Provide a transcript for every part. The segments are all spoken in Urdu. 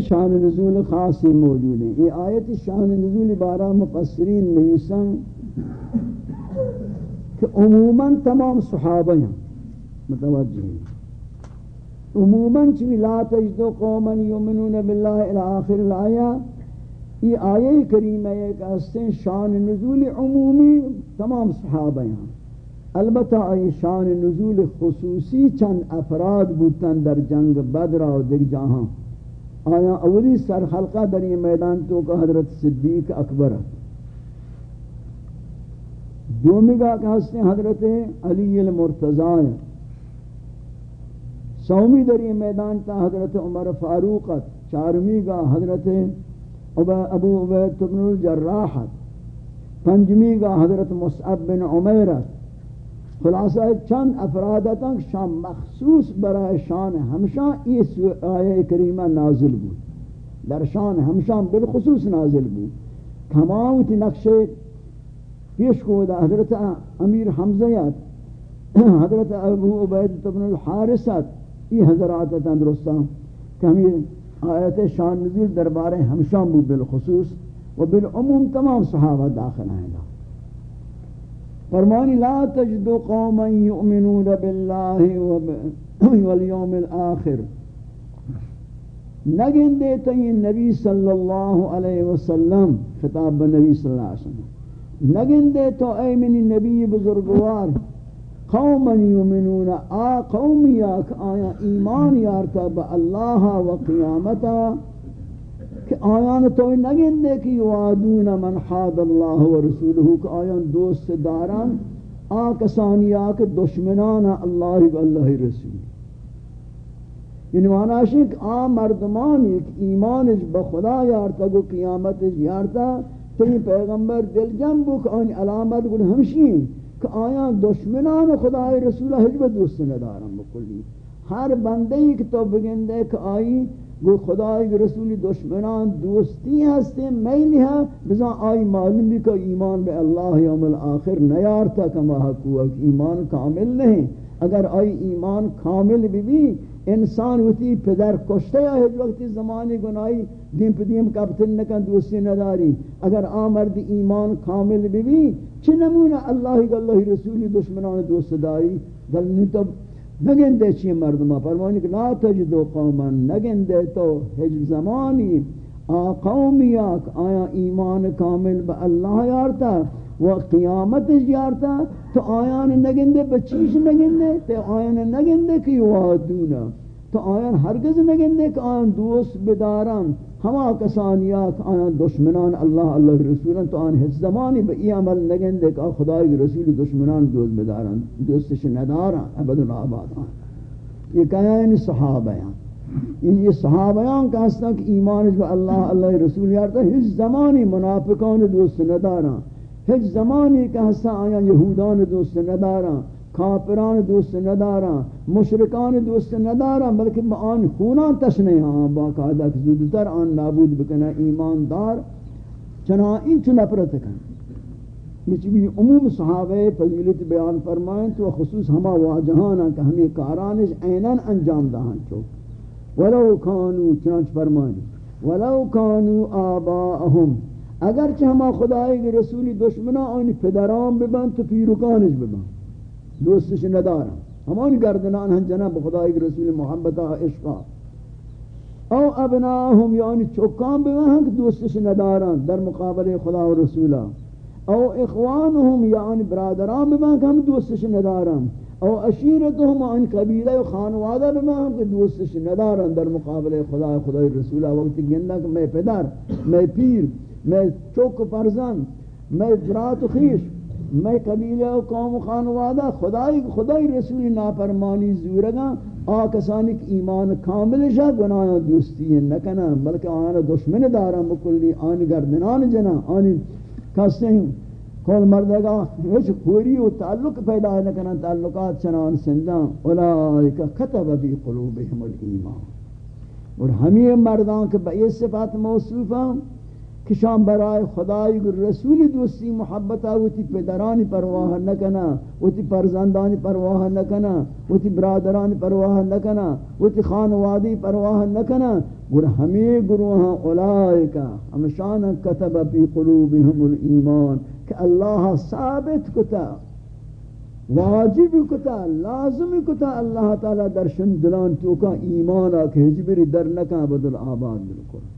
شان نزول خاصی موجود ہیں۔ یہ آیت شان نزول بارہ مفسرین نویسن کہ عموماً تمام صحابہ ہیں۔ متوجہ ہیں۔ عموماً چوی لا تجدو قوما یومنون باللہ الى آخر الآیہ، یہ آیہ کریمہ ایک استے شان نزول عمومی تمام صحابہ ہیں۔ البتہ آئی شان نزول خصوصی چند افراد بودتن در جنگ بدر و دیگ جہاں۔ آیا اولی سر حلقہ در یہ میدان تو کہ حضرت صدیق اکبر دومی کا کہ ہستے حضرت علی المرتضی سومی در یہ میدان تا حضرت عمر فاروقت چارمی کا حضرت ابو عبید بن الجراحت پنجمی کا حضرت مصعب بن عمیرت خلاصہ چند افرادتاں شان مخصوص برای شان ہمشان اس آیہ کریمہ نازل بود. در شان ہمشان بالخصوص نازل بود. تمام تی نقشے پیش کو دا حضرت امیر حمزیت حضرت ابو عبید بن الحارثت یہ حضرات درستان کہ ہمیں آیت شان نزول دربارے ہمشان بود بالخصوص و بالعموم تمام صحابہ داخل ہیں گا فرمانی لا تجد قوما يؤمنون بالله واليوم الآخر. نگن دیتا یہ نبی صلی اللہ علیہ وسلم خطاب نبی صلی اللہ علیہ وسلم. نگن دیتا اے منی نبی بزرگوار قوما یؤمنون آ قوم یاک آیا ایمان یارتا با اللہ و قیامتا. کہ آیان تو نگن دے کہ یوادون من حاد اللہ و رسولہ، کہ آیان دوست داران آکسانی آکے دشمنان اللہ و اللہ رسول۔ یعنی معنی ہے کہ آ مردمان ایک ایمانش بخدا یارتا گو قیامتش یارتا تین پیغمبر دل جنب بک آنی علامت گل ہمشین، کہ آیان دشمنان خدا رسولہ حجب دوست ندارن بکلی۔ ہر بندے ایک تو بگن دے کہ آئی گو خدای رسولی دشمنان دوستی ہستے میں نہیں ہے بزا آئی معلوم بھی کہ ایمان بے اللہ یوم الاخر نیارتا کما حقوق ایمان کامل نہیں اگر آئی ایمان کامل بھی بھی انسان ہوتی پدر کشتے یا ہج وقتی زمانی گنائی دیم پہ دیم کبتن نکن دوستی نداری اگر آمرد ایمان کامل بھی بھی چھ نمونہ اللہ اللہ رسولی دشمنان دوست داری دل تو نگندے چی مردمہ فرمانی کہ لا تجدو قوما نگندے تو ہج زمانی آ قومیاک آیا ایمان کامل با اللہ یارتا و قیامت یارتا تو آیان نگن دے بچیش نگندے تو آیان نگن دے کہ وادونا تو آیان ہرگز نگن دے کہ آیان دوست بداران ہما کسانیات آیان دشمنان اللہ اللہ رسولان تو آن حس زمانی با ای عمل نگن دے کہ خدای رسول دشمنان دوست بداران دوستش نداران ابد العباد آن یہ کہا ہے ان صحابیان ان یہ صحابیان کہستا کہ ایمانش با اللہ اللہ رسول یارتا حس زمانی منافقان دوست نداران حس زمانی کہستا آیان یہودان دوست نداران کافران دوست ندارا مشرکان دوست ندارا بلکہ با آن خونان تشنے ہاں باقاعدہ زودتر آن نابود بکنا ایماندار چنان این چو نفرت کن. یہ بھی عموم صحابہ فضیلت بیان فرمائیں تو خصوص ہما واجہانا کہ ہمیں کارانش اینن انجام دہان چو ولو کانو چنانچ فرمائیں، ولو کانو آباءہم. اگرچہ ہما خدای رسولی دشمنہ آنی پدران ببن تو پیروکانش ببن. دوستش ندارم. ہمان گردنان ہن جناب خدای رسول محبت عشقا او ابناهم یعنی چوکان بھی ہن دوستش ندارن در مقابل خدا و رسولا او اخوانهم یعنی برادران بھی ہن کہ ہم دوستش ندارن. او عشیرتهم یعنی ان قبیلہ و خانوادہ بھی ہن دوستش ندارن در مقابل خدا و خدای رسولا وقت گندا کہ میں پدر میں پیر میں چوک فرزند میں برات و خیش. میں قبیلہ و قوم خانوادہ، خدای خدای رسول نافرمانی زورگا آکسانی کی ایمان کامل شا گناہ دوستی نکنا بلکہ آنا دشمن دارا مکلی، آن گردنان جنا آن کستے ہیں۔ کول مردگا وچ خوری و تعلق پیدا نکنا تعلقات چنان سندان اولائک کتب بی قلوبهم الایمان۔ اور ہمیں مردان کے بئی صفات موصوف ہیں۔ کہ شام برائے خدای رسول دوستی محبت ہوتی پدرانی پرواہ نہ کنا ہوتی فرزندانی پرواہ نہ کنا ہوتی برادرانی پرواہ نہ کنا ہوتی خانوادی پرواہ نہ کنا گر ہمیں گروہاں اولائکا ہمشان کتب پی قلوبهم الایمان کہ اللہ ثابت کتا واجب کتا لازم کتا اللہ تعالی درشن دلان تو کا ایمان کہ ہجبری در نکا بدل آباد بالکل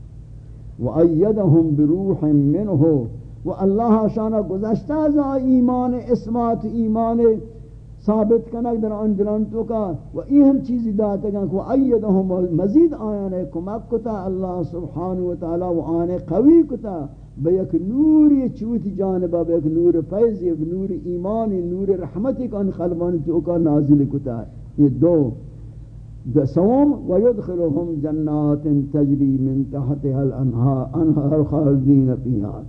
وَأَيَّدَهُمْ بِرُوحٍ مِّنْهُ. و اللہ شانہ گزشتہ ذا ایمان اسمات ایمان ثابت کنک در آن دلان تو کا و این ہم چیزی داتا گا کہ ایدہم مزید آیانے کمک کتا. اللہ سبحانہ وتعالی و آنے قوی کتا. بیک نوری چوتی جانبا بیک نور فیض، یک نور ایمان نور رحمتی کن خلبان تو کا نازل کتا. یہ دو سوم ویدخلهم جنات تجری من تحتها الانہار خالدین فیہا.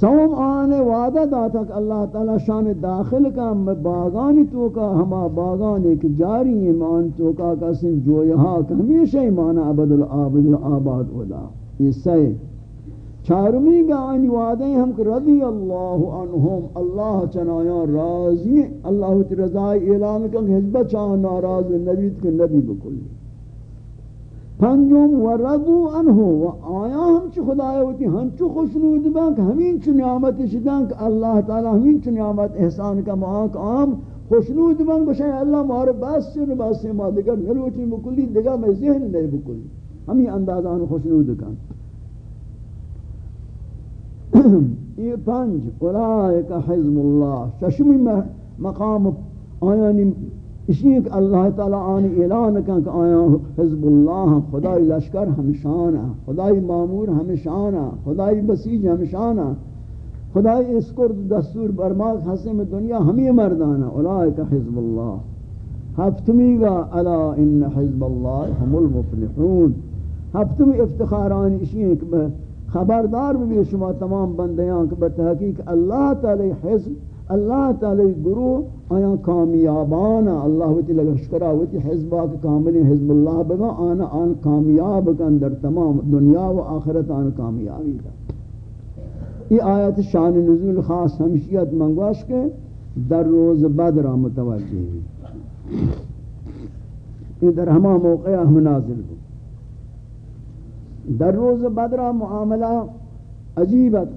سوم آنے وعدہ داتا کہ اللہ تعالی شان داخل کا باغانی تو کا ہما باغان ایک جاری ایمان تو کا کسن جو یہاں کہ ہمیشہ ایمان عبد العابد العباد اولا یہ سی چارمی گا آنی وعدہ ہم کہ رضی اللہ عنہم اللہ چنایا راضی اللہ تی رضائی اعلان کہ حزبہ چاہ ناراض نبی کے نبی بکلی پنجم، و رضو انہو و آیا ہم چو خدای ہوتی ہم چو خوشنود بان کہ ہمین چو نعمت شدن کہ اللہ تعالی ہمین چو نعمت احسان کا معاق آم خوشنود بان بشای اللہ مہار باس سے نباس سے ما دگر نروچی بکلی دگا میں ذہن نہیں بکلی۔ ہمیں اندازان خوشنود کن۔ یہ پنج، اولائک حزم اللہ. ششمی مقام آیانی اسی کہ اللہ تعالی آن اعلان کن کہ آیا حزب اللہ خدای لشکر ہمشانہ، خدای معمور ہمشانہ، خدای بسیج ہمشانہ، خدای اسکرد دستور برماغ حسم دنیا ہمیں مردانہ، اولائک حزب اللہ. ہفتمی گا، الا ان حزب اللہ ہم المفلحون. ہفتمی افتخاران اسی ہیں کہ خبردار بھی شما تمام بندیاں کہ بتحقیق اللہ تعالی حزب اللہ تعالی گروہ آیا کامیابانا اللہ وتی لگا شکرہ وتی حزبہ کے کاملی حزب اللہ بگا آنا آن کامیاب کن در تمام دنیا و آخرت آن کامیابی دا یہ آیت شان نزول خاص ہمشیت منگواش کے در روز بدرہ متوجہ ہوئی یہ در ہما موقع ہم نازل ہو در روز بدرہ معاملہ عجیبت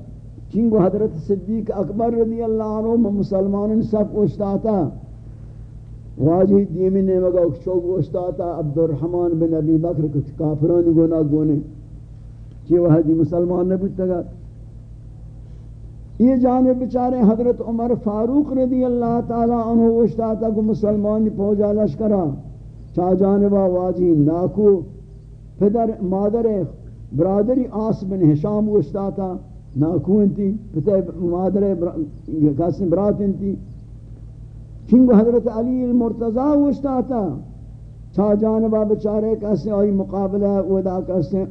چنگو حضرت صدیق اکبر رضی اللہ عنہ مسلمان سب اشتاتا واجی دیمی نے مگا چوک اشتاتا عبد الرحمن بن ابی بکر کچھ کافران گونا گونے. چی وہ حدی مسلمان نبیتا گا یہ جانب بچارے حضرت عمر فاروق رضی اللہ تعالی عنہ اشتاتا کو مسلمان پہنچا لشکرا چا جانبا واجی ناکو پدر، مادر، برادری آس بن حشام اشتاتا ناکون تھی پتہ مادر کسی براتن تھی چنگو حضرت علی المرتضی وشتا تھا چھا جانبا بچارے کسی آئی مقابلہ ودا کسی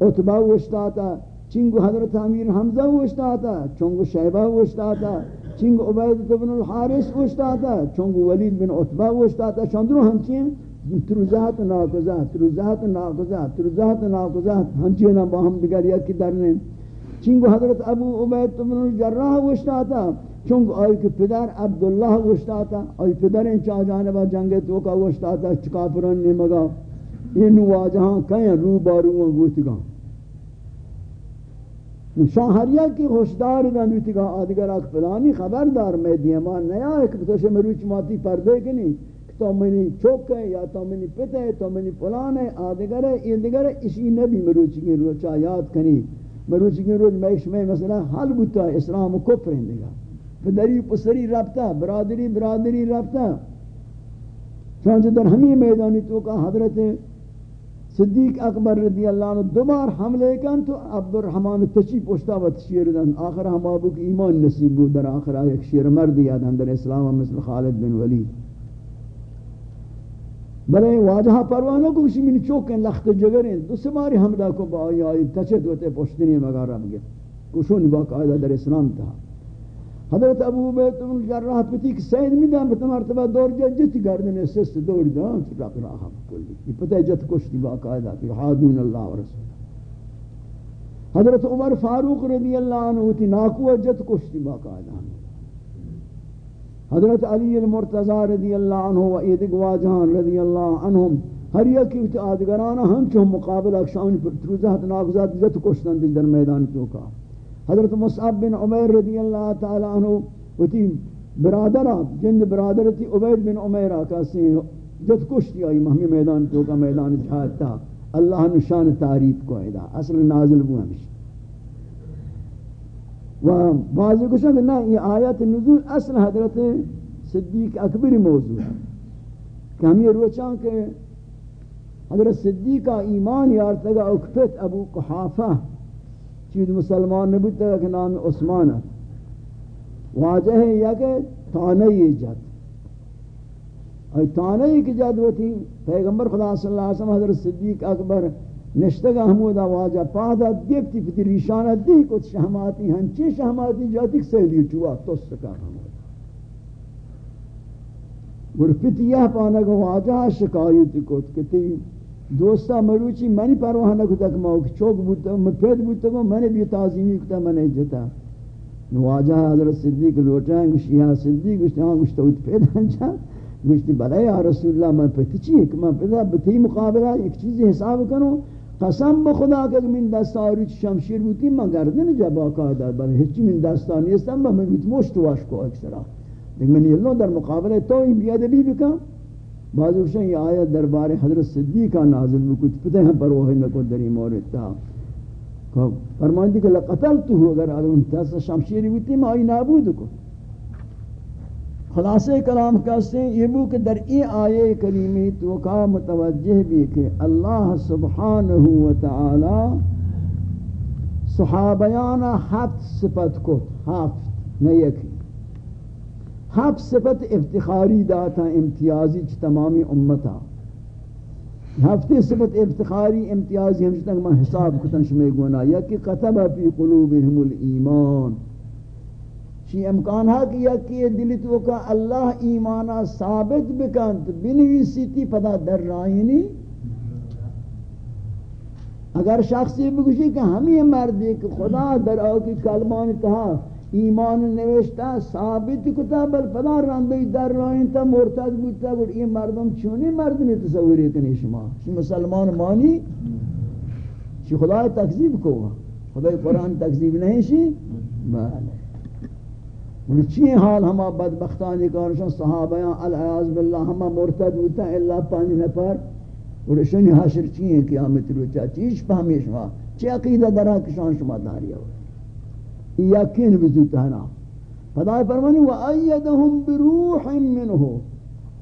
اتبا وشتا تھا چنگو حضرت امیر حمزہ وشتا تھا چنگو شیبہ وشتا تھا چنگو عبید بن الحارس وشتا تھا چنگو ولید بن اتبا وشتا تھا چندرو ہنچین تروزات ناکزات تروزات ناکزات تروزات ناکزات ہنچین با ہم دگر یکی درنے چنگو حضرت ابو عبید بن الجراح وشتا تھا چنگو آئی کہ پدر عبداللہ وشتا تھا آئی پدر ان چاہ جانبا جنگ تو کا وشتا تھا چکافران نے مگا یہ نواجہاں کہیں رو باروان گوتگاں شاہریہ کی خوشدار دن گا آدگر آکھ پلانی خبردار میں دیمان نیا ہے کہ مروچ ماتی پردے کنی تو منی چوک ہے یا تو منی پتہ ہے تو منی پلان ہے آدگر ہے یہ دگر ہے اسی نبی مروچ کی روچا یاد کنی۔ مروچ کی روز میں شمع مثلا حل بوتا، اسلام و کفر ہیں دیگا پدری پسری رابطہ، برادری برادری رابطہ۔ چونچہ در ہمیں میدانی تو کا حضرت صدیق اکبر رضی اللہ عنہ دوبار حملے کن تو عبد الرحمن تچی پوشتا و تشیر دن۔ آخر ہم آبو کی ایمان نصیب بود، در آخر ایک شیر مرد یاد در اسلام مثل خالد بن ولید۔ بلے واجہ پروانوں کو کسی منی چوکیں لخت جگریں دو سماری حملہ کو با آئی آئی تچت ہوتے پوشتنی مگا رب گئے۔ کشون باقاعدہ در اسلام تھا۔ حضرت ابو بیت الجراح پتی کہ سید میدان پتہ مرتبہ دور جا، جت گردن سست دور جا رق راہ کلی یہ پتہ جت کشتی باقاعدہ کہ حادون اللہ و رسول۔ حضرت عمر فاروق رضی اللہ عنہ تھی ناکو جت کشتی باقاعدہ حضرت علی المرتضی رضی اللہ عنہ و عید گواجہان رضی اللہ عنہم، ہر یکی تی آدگرانا ہم چون مقابل اکشان تروزہ ناغذات جت کشتن دی در میدان چوکا۔ حضرت مصعب بن عمیر رضی اللہ تعالی عنہ وتی برادر جند برادر تی عبید بن عمیر آکا سی جت کشتی آئی مہمی میدان چوکا، میدان جہاد تا۔ اللہ نشان تعریف کو ایدا اصل نازل بو ہمشہ و بعضی کشن کہ نا یہ آیت نزول اصل حضرت صدیق اکبر موضوع ہے کہ ہم یہ روچان کہ حضرت صدیقہ ایمان یارتگا اکفت ابو قحافہ چید مسلمان نبوتا کہ نام عثمان واجہ ہے یا کہ تانئی جد اور تانئی کی جد وہ تھی پیغمبر خدا صلی اللہ علیہ وسلم حضرت صدیق اکبر نشتگا ہمودا واجہ پادا دیکھتی پتی ریشانہ دی کچھ شہماتی ہنچی شہماتی جاتی سہلی چوا توست کا ہمودا گر پتی یہ پانا گا واجہ شکایت کت کتی دوستا مروچی منی پرواہ نہ کتا کہ موک چوک بودتا مپید بودتا کہ منی بھی تعظیمی کتا منی جتا. نواجہ حضرت صدیق لوٹا ہے گوشتی ہاں صدیق گوشتی ہاں گوشتا ہوت پیدا انجا گوشتی بلے یا رسول اللہ میں پتی چی؟ ہے کہ میں پیدا بتی مقابلہ، ایک چیزی حساب کروں قسم بخدا کہ من دستاری شمشیر بودی من گردن جب آقا دار بل هیچی من دستانی نیستم من مشت واش کو اکثرا دیکھ من یلو در مقابله تو این بیادبی بکن بعض اوشن یہ آیت دربار حضرت صدیقہ نازل بکت پتہ ہیں پر وہی نکو دری مورد. تا. فرمان دی کہ لقتلتو، اگر اگر ان شمشیر بودی میں آئی نابود کو خلاصہ کلام کہتے ہیں، یہ بو کہ در ای آیے کریمی تو کا متوجہ بھی کہ اللہ سبحانہ و تعالی صحابیان ہفت صفت کو ہفت نیکی ہفت صفت افتخاری داتا، امتیازی چھ تمامی امتا۔ ہفتے صفت افتخاری امتیازی ہمشہ تک میں حساب کتن شمی گونا یا قطبہ فی قلوبهم الایمان۔ چی امکان ہے کہ یکی دلی تو کا اللہ ایمانا ثابت بکند بنویسی تی پدا در رائنی اگر شخصی بگوشی کہ ہم یہ مرد کہ خدا در آو کی کلمان تہا ایمان نوشتا ثابت کتا، بل پدا رندوی در رائن تا مرتد بودتا گوڑ۔ یہ مردم چونی مرد نہیں تصوری کنی شما؟ شما مسلمان مانی؟ چی خدا تکذیب کو خدا قرآن تکذیب نہیں شی؟ بله اور چی حال ہما بدبختانی کارشان صحابیان العیاض باللہ ہما مرتد ہوتا ہے، اللہ پانچ نفر اور شنی حشر چی ہیں قیامت رو چا چیش پہمی شما چی عقیدہ درہ کشان شما داری ہو یقین بزوتا ہے نا فدای فرمانی وَأَيَّدَهُمْ بِرُوحٍ مِّنْهُ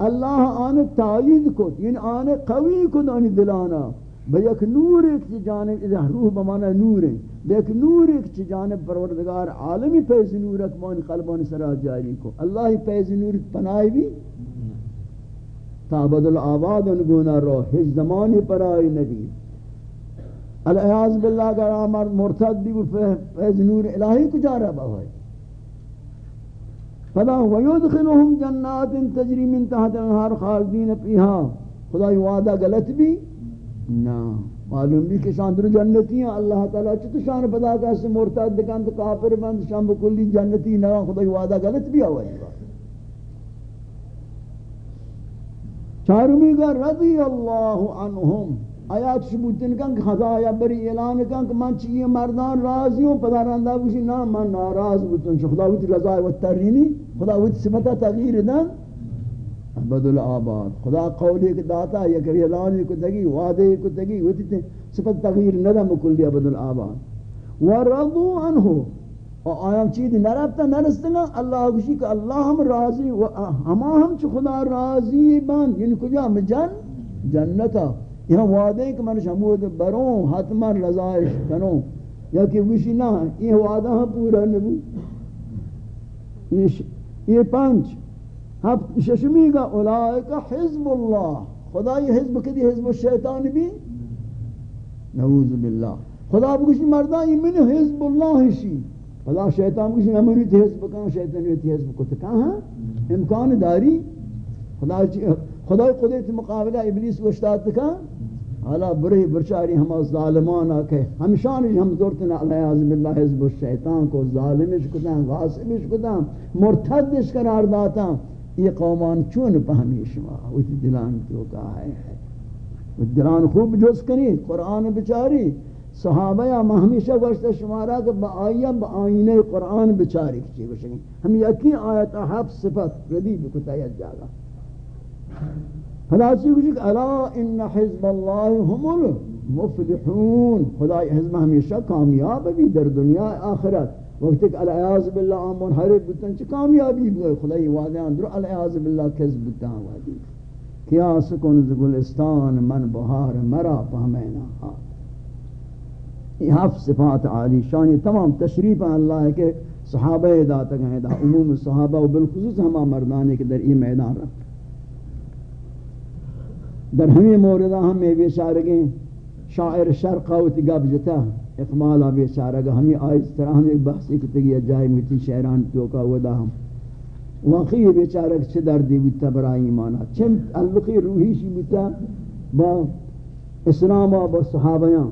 اللہ آنے تائید کو یعنی آنے قوی کو دانی دلانا۔ بیک نور ایک جانب ادھا روح بمانا نور ہے بیک نور ایک چی جانب پروردگار عالمی پیز نور اکمان قلبان سرا جاری کو. اللہ پیز نور پنائی بھی؟ تابد العباد انگونا رو ہج زمانی پر آئی نبی الہیاز باللہ اگر آمار مرتد بھی پیز نور الہی کو جا رہا بہائی فلا ویدخلهم جنات تجری من تحت انہار خالدین پیہا خدا یہ وعدہ غلط بھی؟ نا. no. معلوم بھی کہ شان در جنتی ہیں، اللہ تعالی چت شان پدا کا اس مرتد کان تو کافر بند شان بکلی جنتی نہ، خدا کی وعدہ غلط بھی ہوا ہے چارمی کا رضی اللہ عنہم۔ آیات شبوتن کن خدا یا بری اعلان کن کہ من چیئے مردان راضی ہوں پدا رندہ بوشی نا من ناراض بوتن بودن خدا ویتی رضا و ترینی، خدا ویتی صفتا تغییر دن۔ ابد الآباد خدا قولی کو داتا یا کہ اعلان کو دگی، وعدے کو دگی وہ تے صفت تغییر ندم کل ابد الآباد ورضو عنہ. اور آیا چیز نہ ربتا نہ رستنا اللہ خوشی کہ اللہ ہم راضی و ہم ہم چ خدا راضی بان. یعنی کجا؟ میں جن، جنتا. یہاں وعدے کہ من شمود بروں، حتما رضائش کنوں. یا کہ وشی نہ یہ وعدہ پورا نبو. یہ پانچ. ششمی گا، اولائک حزب اللہ۔ خدا یہ حزب کدی حزب الشیطان بھی؟ نعوذ باللہ۔ خدا بکشی مردان یہ من حزب اللہ شی۔ خدا شیطان بکشی امری تی حزب کان شیطانی تی حزب کتا کہاں؟ امکان داری۔ خدا خدا قدرت مقابلہ ابلیس گشتات کان حالا بری برچاری ہم ظالمان آکے ہمشان ہم دورتنا علیہ عظم اللہ حزب الشیطان کو ظالمش کتا غاسبش کتا مرتدش قرار داتا۔ یہ قومان چون پہمی شما؟ وہ دلان تو کہا ہے دلان خوب جز کنی، قرآن بچاری صحابہ یا ما ہمیشہ گوشتا شمارا کہ با آئیہ با آئینے قرآن بچاری کچی گوشتیں ہم یکی آیت حب صفت ردی بکتا یا جاگا۔ خلاصی کچھ کہ الا ان حزب اللہ هم المفلحون۔ خدای حزب ہمیشہ کامیاب بھی در دنیا آخرت۔ وقت کہ العیاذ باللہ آمون حرب بتن چھ کامیابی بھی خدای واضح اندر العیاذ باللہ کذب بتن وادی کیا سکن گلستان من بہار مرا پہمینا ہاتھ یہ ہفت صفات عالی شانی. تمام تشریف اللہ ہے کہ صحابہ دا تک ہیں دا عموم صحابہ و بالخصوص ہما مردانے کے در ای میدان رکھ در ہمیں موردہ ہم میں بیچارگیں شاعر شرقاوتی گب جتا. ہے اقمالا بیچارگا ہمیں آئیس طرح ہم ایک بحثی کتگی جائے مجھتی شہران توکا ودا ہم۔ واقعی بیچارہ چه دردی بودتا برای ایمانا چه تعلقی روحیشی بودتا با اسلام و با صحابیان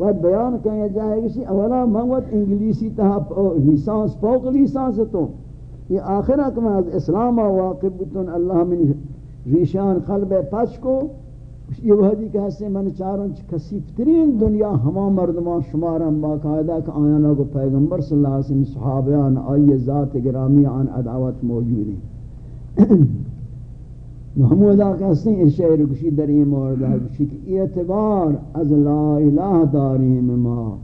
وقت بیان کہیں جائے گی اولا من وقت انگلیسی تہا لیسانس فوق لیسانس تو۔ یہ آخرہ کہ میں از اسلام واقف بودتون اللہ من ریشان قلب پچ کو یہ وحدی کہ ہستے من چاروں کسیف ترین دنیا ہما مردمان شمارم باقاعدہ کہ آیانا کو پیغمبر صلی اللہ علیہ وسلم صحابیان آئی ذات گرامی آن عداوت موجود ہیں۔ محمودہ کہ ہستے ہیں شعر کشی در این موردہ کشی کہ اعتبار از لا الہ داریم ما۔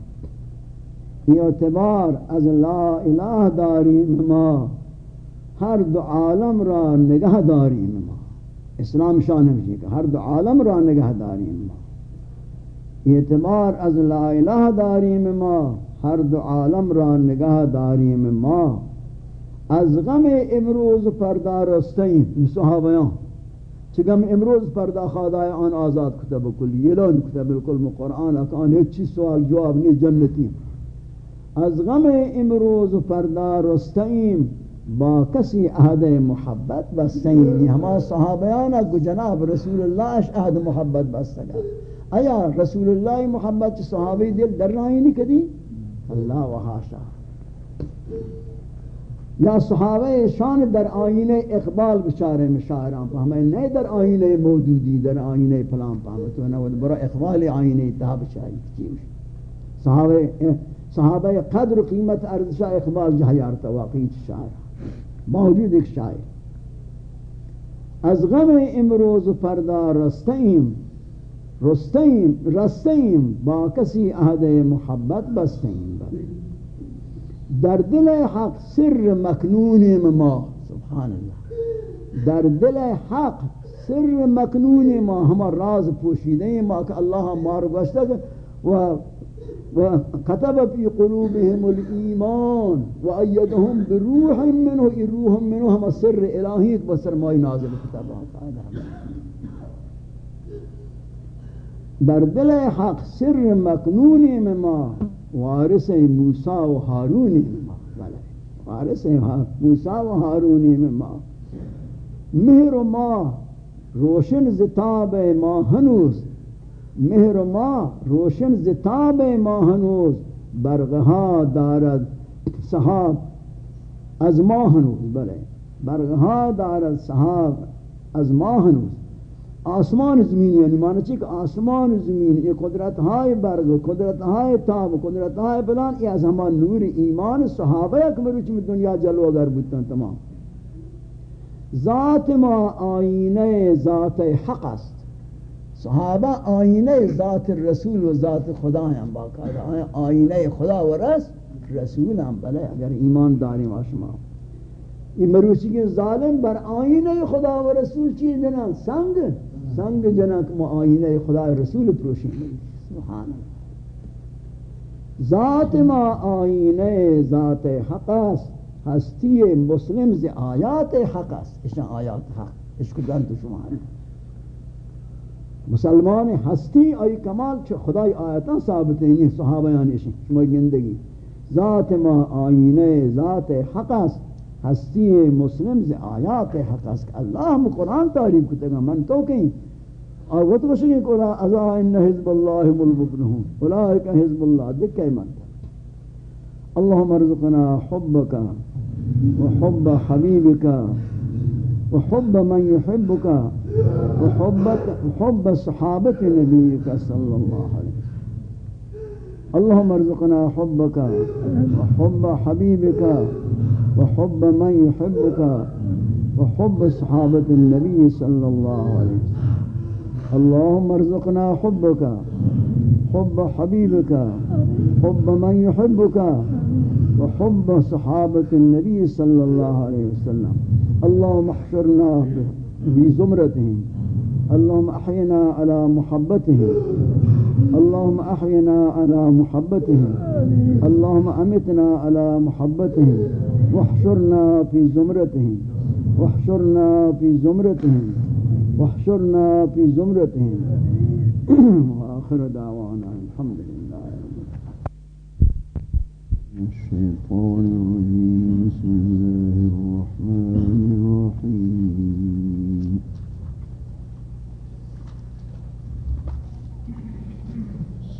اعتبار از لا الہ داریم ما۔ ہر دو عالم را نگہ داریم ما اسلام شان ہمشی کہ ہر دو عالم را نگہ داریم ما. اعتبار از لا الہ داریم ما ہر دو عالم را نگہ داریم ما. از غم امروز پردہ رستیم صحابیان. چگم امروز پردہ خادای آن آزاد کتب کل یلان کتب کل قرآن اکان چیز سوال جواب نہیں جنتی از غم امروز پردہ رستیم با کسی عہد محبت بستین یعنی ہما صحابیان کو جناب رسول اللہ اش عہد محبت بستگا۔ آیا رسول اللہ محبت صحابی دل در رہی نہیں کدی؟ اللہ و حاشا۔ یا صحابہ شان در آئینہ اقبال بچارے مشاعران پا، ہمیں نہیں در آئینہ موجودی در آئینہ پلان پا، ہمیں تو نہ برا اقبال آئینہ تہا بچائی صحابہ صحابہ قدر قیمت ارزشہ اقبال جہیارتا واقعی شاعر موجود ایک شاعر. از غم امروز پردہ رستیم رستیم رستیم، با کسی عہد محبت بستیم. در دل حق سر مکنون ما. سبحان اللہ در دل حق سر مکنون ما. ہما راز پوشیدے ما کہ اللہ مار گوشتا و وكتب في قلوبهم الإيمان وأيدهم بروح منه الروح منه هم سر إلهي بسر ما نازل كتابه در دل حق سر مکنونی مما وارث موسی و هارونی مما. وارث موسی و هارونی مما. مهر ما روشن زتاب ما هنوز. مہر ما روشن زتاب ما ہنوز برغہا دارد صحاب از ما ہنوز بلے برغہا دارد صحاب از ما ہنوز. آسمان زمین یعنی معنی چی؟ کہ آسمان زمین یہ قدرت ہائے برگ قدرت ہائے تاب، قدرت ہائے بلان یہ از ہمان نور ایمان صحابہ اکبر چی دنیا جلو اگر بودتاں تمام. ذات ما آئینہ ذات حق است. صحابه آینه ذات رسول و ذات خدا هم باقاعدہ آینه خدا و رس رسول هم بلے اگر ایمان داریم شما. این مروسی که ظالم بر آینه خدا و رسول چیز جنن سنگ. سنگ جنن که ما آینه خدا و رسول پروشیم. سبحان ذات ما آینه ذات حق است. هستی مسلم ز آیات حق است. اشان آیات حق. اشکدن تو شما. مسلمان ہستی آئی کمال چھ خدای آیتاں ثابت ہیں، یہ صحابہ یعنی شما گندگی۔ ذات ما آئینہ، ذات حق است۔ ہستی مسلم سے آیات حق است۔ اللہ ہم قرآن تعریف کرتے گا من تو کہیں۔ اور وہ تو بشنی کہ ازا ان حزب اللہ ملمبنہون اولئک حزب اللہ دکھے من اللہم ارزقنا حبک وحب حبیبک وحب من يحبك وحبك وحب صحابة نبيك صلى الله عليه وسلم. اللهم ارزقنا حبك، وحب حبيبك، وحب من يحبك، وحب صحابة النبي صلى الله عليه وسلم. اللهم ارزقنا حبك، حب حبيبك، حب من يحبك، وحب صحابة النبي صلى الله عليه وسلم. اللهم احشرنا في زمرتهم اللهم احينا على محبتهم اللهم احينا على محبتهم اللهم امتنا على محبتهم واحشرنا في زمرتهم واحشرنا في زمرتهم واحشرنا في زمرتهم واخر دعوانا الحمد لله الشيطان الرجيم بسم الله الرحمن الرحيم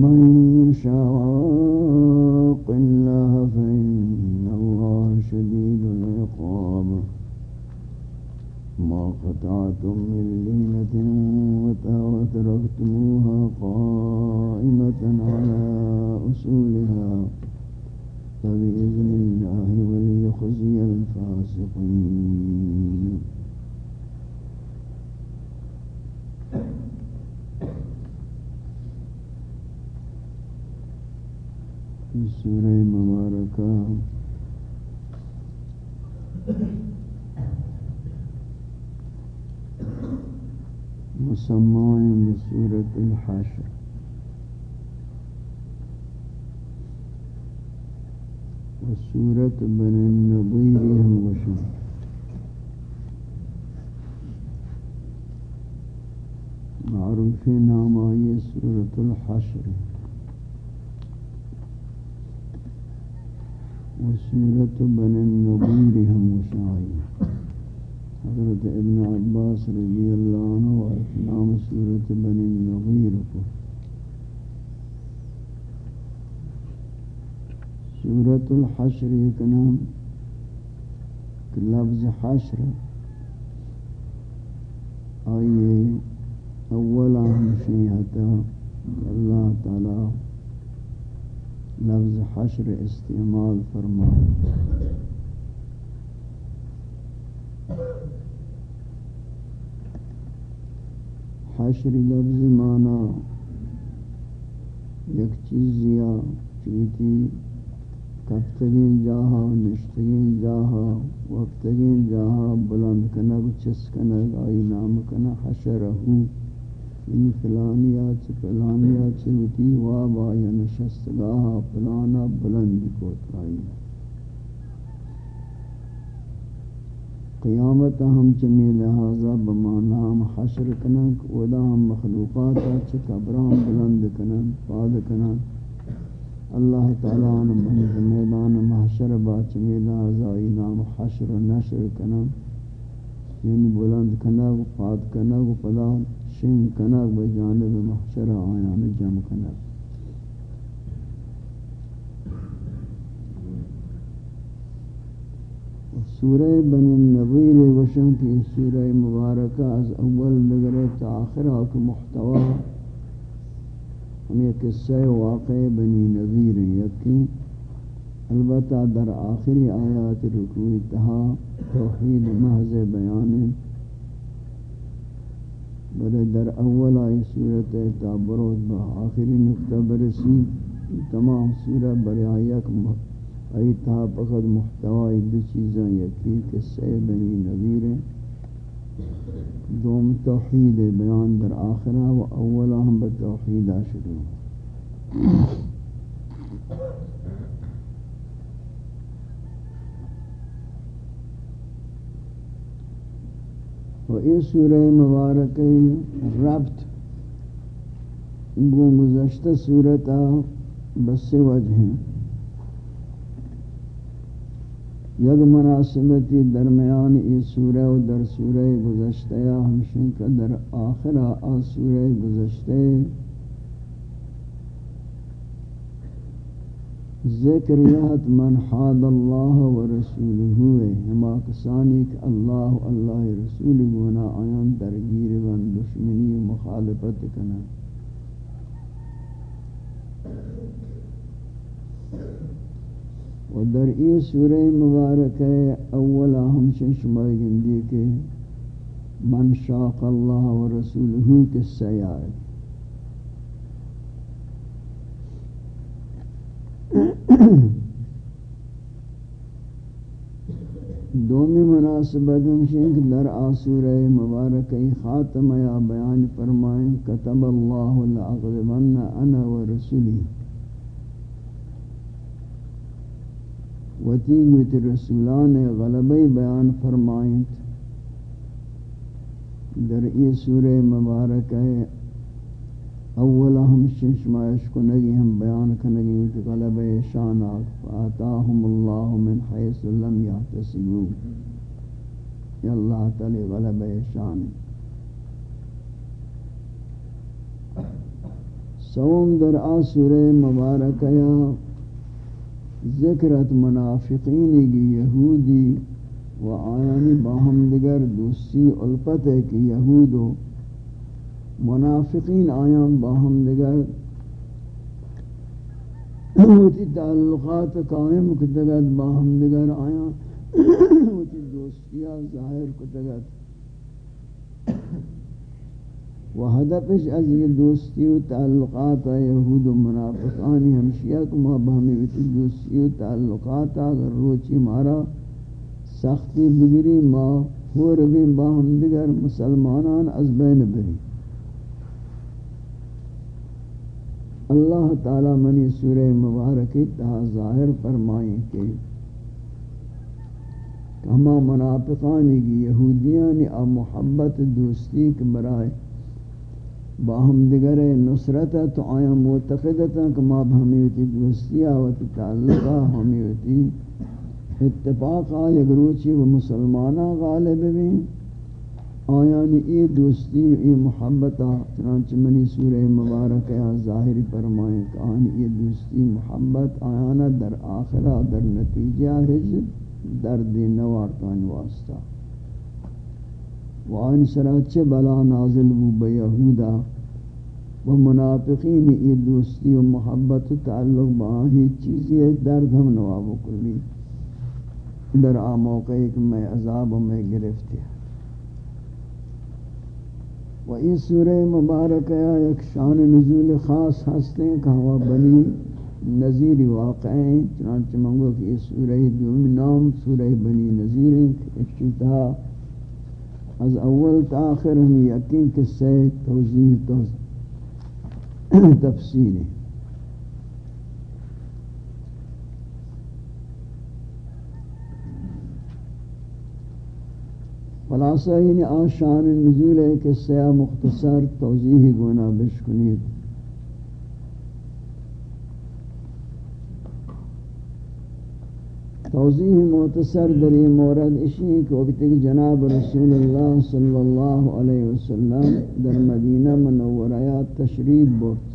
ومن يشاق الله فإن الله شديد العقاب. ما قطعتم من لينة وتركتموها قائمة على أصولها فبإذن الله وليخزي الفاسقين. في سورة مباركة مسمى بسورة الحشر. وسورة بني النضير هم وشم معروف نام آئی سورة الحشر. وسورة بني النضير هم وشم حضرت ابن عباس رضی اللہ عنہ نام سورت بنی النغیر کو. سورت الحشر ایک نام لفظ حشر. آئیے اولا ہم شیعتا اللہ تعالی لفظ حشر استعمال فرمائے حشر لفظ مانا یک چیز یا چیتی کفتگین جاہا نشتگین جاہا وقتگین جاہا بلند کنگ چس کنگ آئی نام کنا حشرہو ان فلانیا چھ فلانیا چھ وابا یا نشستگاہا فلانا بلند کو ترائی قیامت ہم چمی لہذا بمانا ہم حشر کنک ودا ہم مخلوقات چھ قبرام بلند کنن، پاد کنن۔ اللہ تعالیٰ نے میدان محشر با چمی لہذا نام حشر و نشر کنن۔ یعنی بلند کنگ پاد کنگ پدا شین کنگ بجانب محشر آیان جمع کنگ. سورہ بن النظیر وشن کی سورہ مبارکہ از اول لگر تا آخرہ کے محتوى ہم یہ قصہ واقع بنی نظیر یقین. البتہ در آخری آیات رکوع تہا توحید محض بیان بلے در اول آئی صورت تابروت با آخری نقطہ برسی تمام سورہ بریائیک ای تہا فقط محتوائی دو چیزاں، یکی قصہ بنی نظیر دوم توحید بیان در آخرہ و اولا ہم بتوحید شروع. و یہ سورہ مبارک ربط گو گزشتہ صورت بس وجہ ہیں۔ یک مناسبتی درمیان ای سورہ و در سورہ گزشتہ ہمشن کا در آخرہ آ سورہ گزشتہ ذکر یہت من حاد اللہ و رسولہ ہوئے ہما کسانی کہ اللہ اللہ رسول گونا آیان درگیر بن دشمنی مخالفت کنا و در ای سورہ مبارک اولا ہم شمائی گندی کے من شاق اللہ و رسولہ کے سیاد دومی مناسبت ہمشن کہ در آسور مبارک خاتم یا بیان فرمائیں، کتب اللہ لأغلبن انا و رسولی۔ وتی رسولان غلبی بیان فرمائیں۔ در ای سورہ مبارک اولا ہم شمائش کو نگی ہم بیان کنگی کہ غلب شان فآتاہم اللہ من حیث لم یحتسبو یا اللہ تعالی غلب شان۔ سوم در آسور مبارک یا ذکرت منافقین کی یہودی و آیانی باہم دگر دوستی الفت ہے کہ یہودو منافقین آیان باہم دگر ہوتی تعلقات قائم کتگت باہم دگر آیان ہوتی دوستیاں ظاہر کتگت و هدفش از یہ دوستی و تعلقات یہود و منافقانی ہمشیہ کو ما بہمی بیتی دوستی و تعلقات اگر روچی مارا سختی بگری ما ہو روی باہم دیگر مسلمانان از بین بری اللہ تعالی منی سورہ مبارکی تہا ظاہر فرمائیں کہ ہما منافقانی کی یہودیانی اب محبت دوستی کے برائے باہم دگر نصرت تو آیا معتقدتا کہ ما بہمیوتی دوستی آوتی تعلقہ ہمیوتی اتفاقہ یگروچی و مسلمانہ غالب بھی آیان ای دوستی و ای محبتا چنانچہ منی سورہ مبارک یا ظاہری فرمائیں کہ آن ای دوستی محبت آیانا در آخرہ، در نتیجہ رج در دین نوارتان واسطہ۔ و آن سراچے بلا نازل بو بیہودا و منافقین ای دوستی و محبت و تعلق با آہی چیزی درد ہم نوابو کلی۔ در آ موقع ایک میں عذاب و میں گرفتی ہے و این سورہ مبارک ایک شان نزول خاص ہستے ہیں کہ بنی نظیر واقع ہیں، چنانچہ منگو کہ یہ سورہ دوم نام سورہ بنی نظیر ہیں اچھتا از اول تا آخر ہم یقین قصہ توضیح تفصیل ہے خلاصہ یعنی آشان نزول ہے کہ سیاہ مختصر توضیح گونا بشکنید توضیح مختصر در این مورد اشی کہ وقت جناب رسول اللہ صلی اللہ علیہ وسلم در مدینہ منورہ تشریف برد.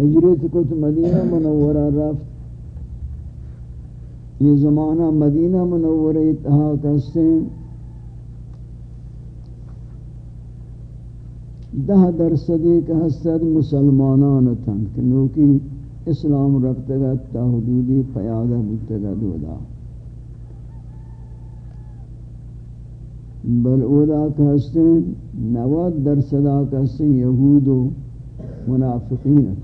ہجرت کت مدینہ منورہ رفت یہ زمانہ مدینہ منورہ اتحا کرتے دہ درصدی کا حسد مسلمانان تن کہ نوکی اسلام رفتگا تا حدودی پیادہ بودتگا دودا بل اودا کہستیں نواد درصدا کہستیں یہود و منافقین۔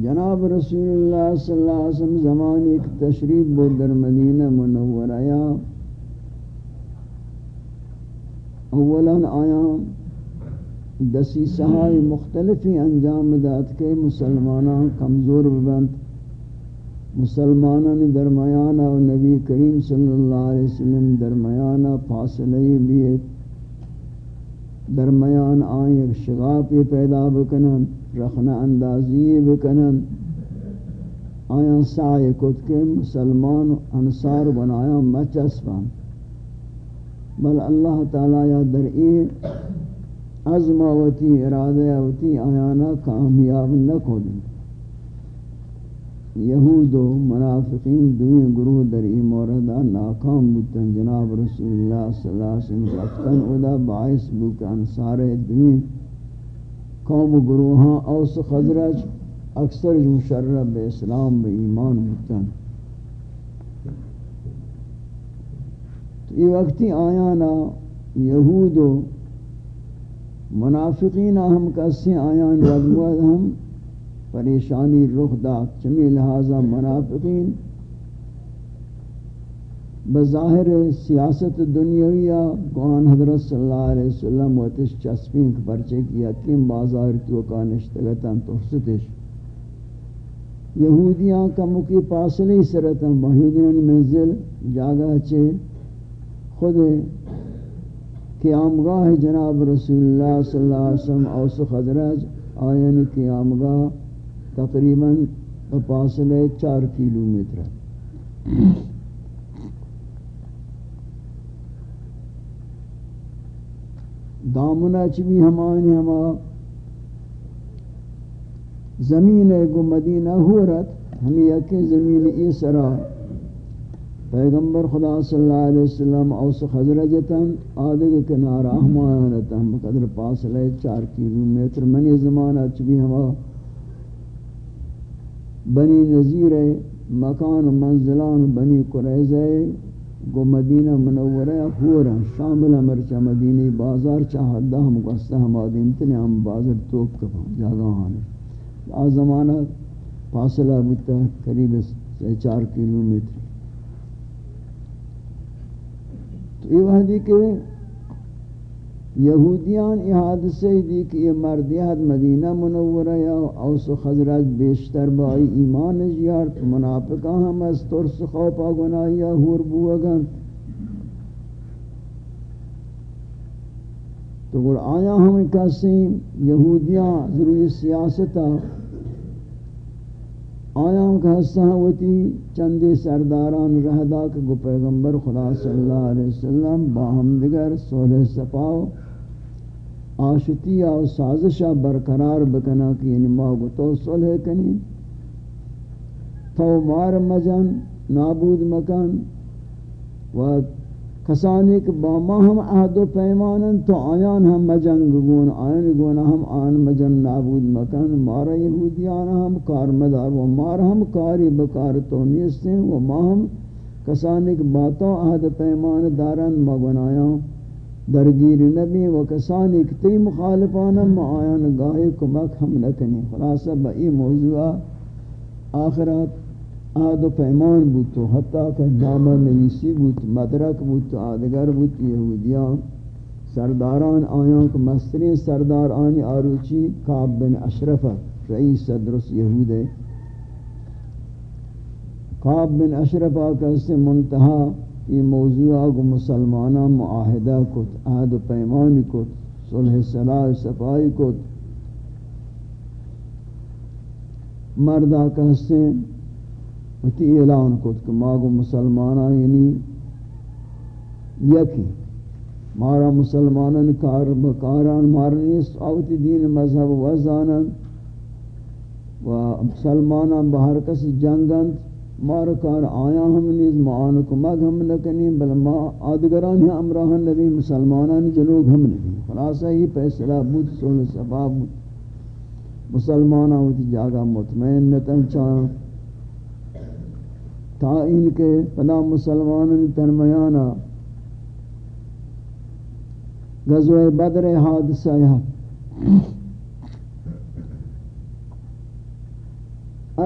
جناب رسول اللہ صلی اللہ علیہ وسلم زمان ایک تشریف بود در مدینہ منورہ یا اولا آیا دسی سہائی مختلفی انجام داد کے مسلمانان کمزور ببند، مسلمانان درمیانہ و نبی کریم صلی اللہ علیہ وسلم درمیانہ فاصلے بیت درمیان آئیں، ایک شغافی پیدا بکنن۔ رخنا اندازی بکنن. آیا سعی کت کے مسلمان و انصار بنایا مچسبان بل اللہ تعالی یا در ای عظماوتی ارادیاوتی آیانا کامیاب نکو یہود و منافقین دوئی گروہ در ای موردہ ناکام بودتن جناب رسول اللہ صلی اللہ علیہ وسلم رفتن ادا باعث بوک انصار دوئی قوم و گروہاں، اوس خضرج اکثر مشرب بے اسلام بے ایمان بودتن تو یہ وقتی آیانا یہود و منافقین ہم کسی آیان ردمود ہم پریشانی رخ داد۔ چمی لہذا منافقین بظاہر سیاست دنیاویہ گوان حضرت صلی اللہ علیہ وسلم وتش چسپین پرچے کیا تیم بازار تو کا نشتگتاں یہودیاں کا مکی پاسلی سرتاں یہودیاں منزل جاگہ چے خود قیامگاہ جناب رسول اللہ صلی اللہ علیہ وسلم اوس خضرج آئین قیامگاہ تقریباً فاصلے چار کلومیٹر۔ دامنا چبی ہمانی ہما زمین گو مدینہ ہو رت ہمیں یکی زمین ای سرا۔ پیغمبر خدا صلی اللہ علیہ وسلم اوس خضرجتاً آدھے کنارہ ہمانتا ہم قدر پاسلے چار کیلو کلومیٹر منی زمانہ چبی ہما بنی نذیر، مکان و منزلان بنی قریظہ۔ گو مدینہ منورہ خورا شامل مرچہ مدینی بازار چاہدہ ہم قصہ ہم آدم تنے، ہم بازار توک کپا جاگہ آنے۔ آ زمانہ فاصلہ بتا قریب سے چار کلومیٹر۔ تو یہ وحدی کہ یہودیان یہ حادثے دی کہ یہ مردیت مدینہ منورہ یا اوس و خضرات بیشتر بائی ایمان جیار تو منافقہ ہم از ترس خوفا گناہیا ہور بوگن. تو گر آیا ہم کسی یہودیاں ضروری سیاستا آیا ہم کہستا ہوتی چندی سرداران رہدا کہ گو پیغمبر خدا صلی اللہ علیہ وسلم باہم دگر صلح سپاو آشتی و سازشہ برقرار بکنا کہ یعنی ما تو صلح کنی تو مار مجن، نابود مکن و کسانی کہ با ما ہم عہد و پیمانن، تو آیان ہم مجنگ گون، آیان گون ہم آن مجن نابود مکن مارا یہودیان ہم کار مدار و مار ہم کاری بکار تو نیستیں و ما ہم کسانی کہ باتوں عہد پیمان دارن مگنایاں درگیر نبی و کسانی کہ تی مخالفانا ما آیان گاہی کمک ہم نکنی. خلاصہ با ای موضوع آخرات آد و پیمان بودتو حتی کہ نامہ نویسی بود، مدرک بود آدگر بود یہودیان سرداران آیان کہ مسترین سردار آنی آروچی کعب بن اشرف، رئیس صدرس یہود ہے کعب بن اشرف آکا اس سے منتہا یہ موضوع کو مسلمانہ معاہدہ کو عہد و پیمان کو صلح صلاح صفائی کو مردہ کہستے ہوتی اعلان کو کہ ماگو کو مسلمانہ یعنی یکی۔ مارا مسلمان کار بکاران مارنی سعوتی دین مذہب وزانا و مسلمانان بہر کسی جنگند۔ مار کار آیا ہم نیز معان کو مگ ہم نکنی بل ما آدگران ہی امراہن نبی، مسلمانان جنوب ہم نبی. خلاصہ ہی پیسلہ بود سول سباب بود. مسلمانان ہوتی جاگا مطمئن نتن چاہاں تا ان کے پدا مسلمانان ترمیانا غزوہ بدر حادثہ ہے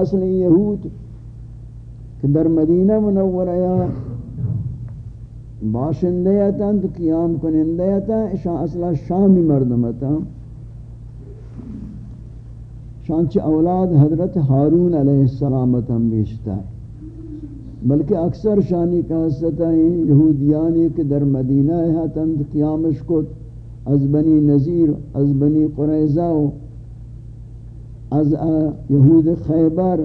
اصل یہود کہ در مدینہ منورہ یا باشندیتا تو قیام کنندیتا شان اصلا شامی مردمتا شانچ اولاد حضرت حارون علیہ السلامتا بیشتا بلکہ اکثر شانی کا حصتا ہیں، یہودیانی کہ در مدینہ ہے تند قیامش کت از بنی نظیر از بنی قریضہ از یہود خیبر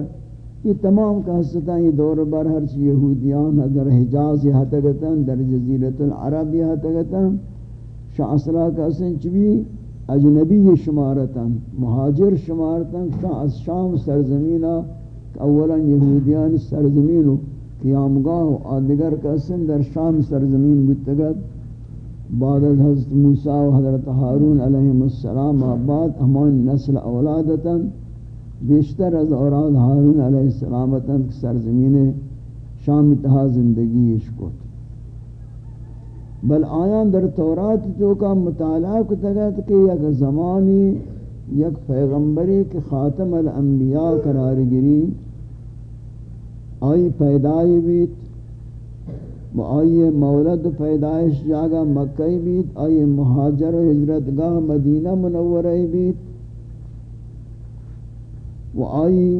یہ تمام کا حصتا یہ دور بر ہر چی یہودیان در حجاز یہاں تگتا در جزیرت العرب یہاں تگتا شاہ اصلا کا سنچ اجنبی شمارتا مہاجر شمارتا شاہ از شام سرزمینہ اولا یہودیان سرزمینو قیامگاہ و آدگر کا سن در شام سرزمین بتگت بعد از حضرت موسیٰ و حضرت حارون علیہ السلام بعد ہمان نسل اولادتا بیشتر از اوراد حارون علیہ السلامتا سرزمین شام تہا زندگی اشکوت بل آیان در تورات جو کا مطالعہ کو تگت کہ یک زمانی یک پیغمبری کہ خاتم الانبیاء قرار گری آئی پیدائی بیت و آئی مولد پیدائش جاگا مکہی بیت، آئی مہاجر و حجرت گاہ مدینہ منورہ بیت و آئی